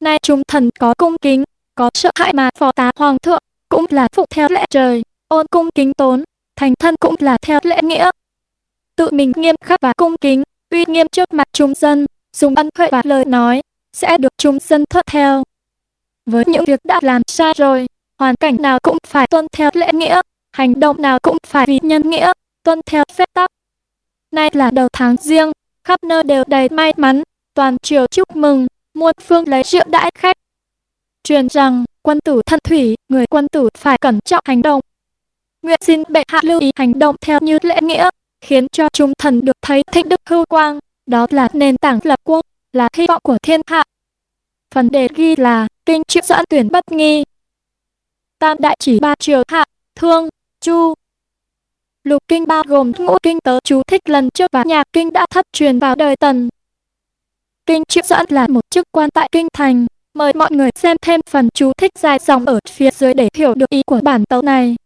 Nay chúng thần có cung kính, có sợ hãi mà phó tá hoàng thượng, cũng là phục theo lễ trời, ôn cung kính tốn, thành thân cũng là theo lễ nghĩa. Tự mình nghiêm khắc và cung kính, uy nghiêm trước mặt chúng dân, dùng ân huệ và lời nói, sẽ được chúng dân thuận theo. Với những việc đã làm sai rồi, hoàn cảnh nào cũng phải tuân theo lễ nghĩa, hành động nào cũng phải vì nhân nghĩa, tuân theo phép tắc. Nay là đầu tháng riêng, khắp nơi đều đầy may mắn, toàn triều chúc mừng, muôn phương lấy rượu đãi khách. Truyền rằng, quân tử thân thủy, người quân tử phải cẩn trọng hành động. Nguyện xin bệ hạ lưu ý hành động theo như lễ nghĩa, khiến cho chúng thần được thấy thịnh đức hưu quang, đó là nền tảng lập quốc, là hy vọng của thiên hạ. Phần đề ghi là, kinh triệu dẫn tuyển bất nghi. Tam đại chỉ ba triều hạ, thương, chu. Lục kinh bao gồm ngũ kinh tớ chú thích lần trước và nhạc kinh đã thất truyền vào đời tần. Kinh triệu dẫn là một chức quan tại kinh thành, mời mọi người xem thêm phần chú thích dài dòng ở phía dưới để hiểu được ý của bản tấu này.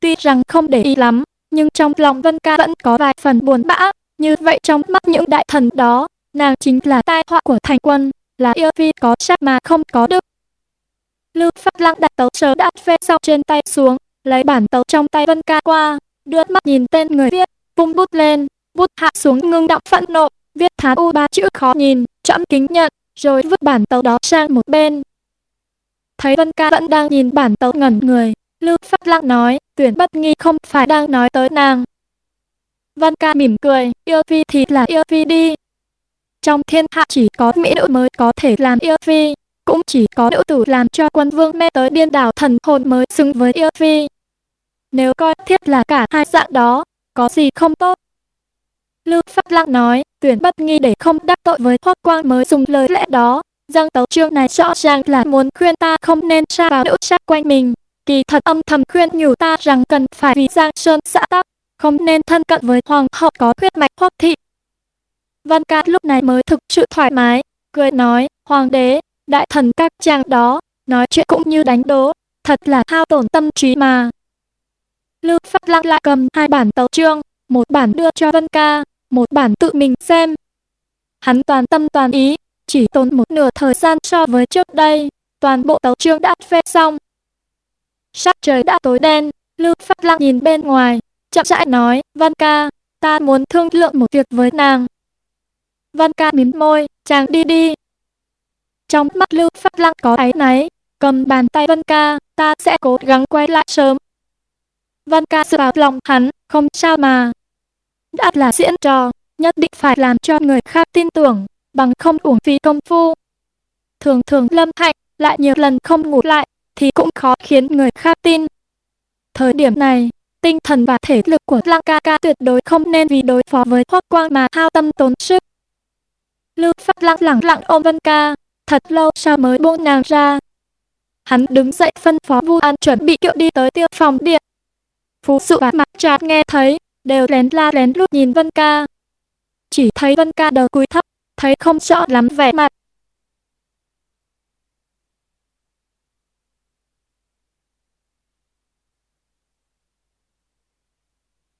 Tuy rằng không để ý lắm, nhưng trong lòng Vân Ca vẫn có vài phần buồn bã, như vậy trong mắt những đại thần đó, nàng chính là tai họa của thành quân, là yêu vi có sắc mà không có đức. Lưu Phát Lăng đặt tấu sớ đã phê sau trên tay xuống, lấy bản tấu trong tay Vân Ca qua, đưa mắt nhìn tên người viết, vung bút lên, bút hạ xuống ngưng đọng phẫn nộ, viết thá u ba chữ khó nhìn, chậm kính nhận, rồi vứt bản tấu đó sang một bên. Thấy Vân Ca vẫn đang nhìn bản tấu ngẩn người, Lưu Phát Lăng nói, tuyển bất nghi không phải đang nói tới nàng. Vân Ca mỉm cười, yêu phi thì là yêu phi đi. Trong thiên hạ chỉ có mỹ nữ mới có thể làm yêu phi, cũng chỉ có nữ tử làm cho quân vương mê tới điên đảo thần hồn mới xứng với yêu phi. Nếu coi thiết là cả hai dạng đó, có gì không tốt? Lưu Phát Lăng nói, tuyển bất nghi để không đắc tội với Hoắc Quang mới dùng lời lẽ đó. Giang tấu chương này rõ ràng là muốn khuyên ta không nên xa vào nữ sắc quanh mình. Kỳ thật âm thầm khuyên nhủ ta rằng cần phải vì Giang Sơn xã tắc, không nên thân cận với hoàng hậu có huyết mạch Hoắc thị. Văn Ca lúc này mới thực sự thoải mái, cười nói, hoàng đế, đại thần các chàng đó, nói chuyện cũng như đánh đố, thật là hao tổn tâm trí mà. Lưu Phát Lăng lại cầm hai bản tấu chương, một bản đưa cho Vân Ca, một bản tự mình xem. Hắn toàn tâm toàn ý, chỉ tốn một nửa thời gian so với trước đây, toàn bộ tấu chương đã phê xong. Sắc trời đã tối đen, Lưu Phát Lăng nhìn bên ngoài, chậm rãi nói, Vân Ca, ta muốn thương lượng một việc với nàng. Vân Ca mím môi, chàng đi đi. Trong mắt Lưu Phát Lăng có áy náy, cầm bàn tay Vân Ca, ta sẽ cố gắng quay lại sớm. Văn Ca sự vào lòng hắn, không sao mà, đã là diễn trò, nhất định phải làm cho người khác tin tưởng, bằng không uổng phí công phu. Thường thường lâm hạnh, lại nhiều lần không ngủ lại, thì cũng khó khiến người khác tin. Thời điểm này, tinh thần và thể lực của Lăng ca ca tuyệt đối không nên vì đối phó với Hoắc Quang mà hao tâm tốn sức. Lưu Phát Lăng lặng lặng ôm Vân Ca, thật lâu sau mới buông nàng ra. Hắn đứng dậy phân phó Vu An chuẩn bị kiệu đi tới tiêu phòng điện. Phú sự và mặt Trạc nghe thấy, đều lén la lén lút nhìn Vân Ca. Chỉ thấy Vân Ca đầu cúi thấp, thấy không rõ lắm vẻ mặt,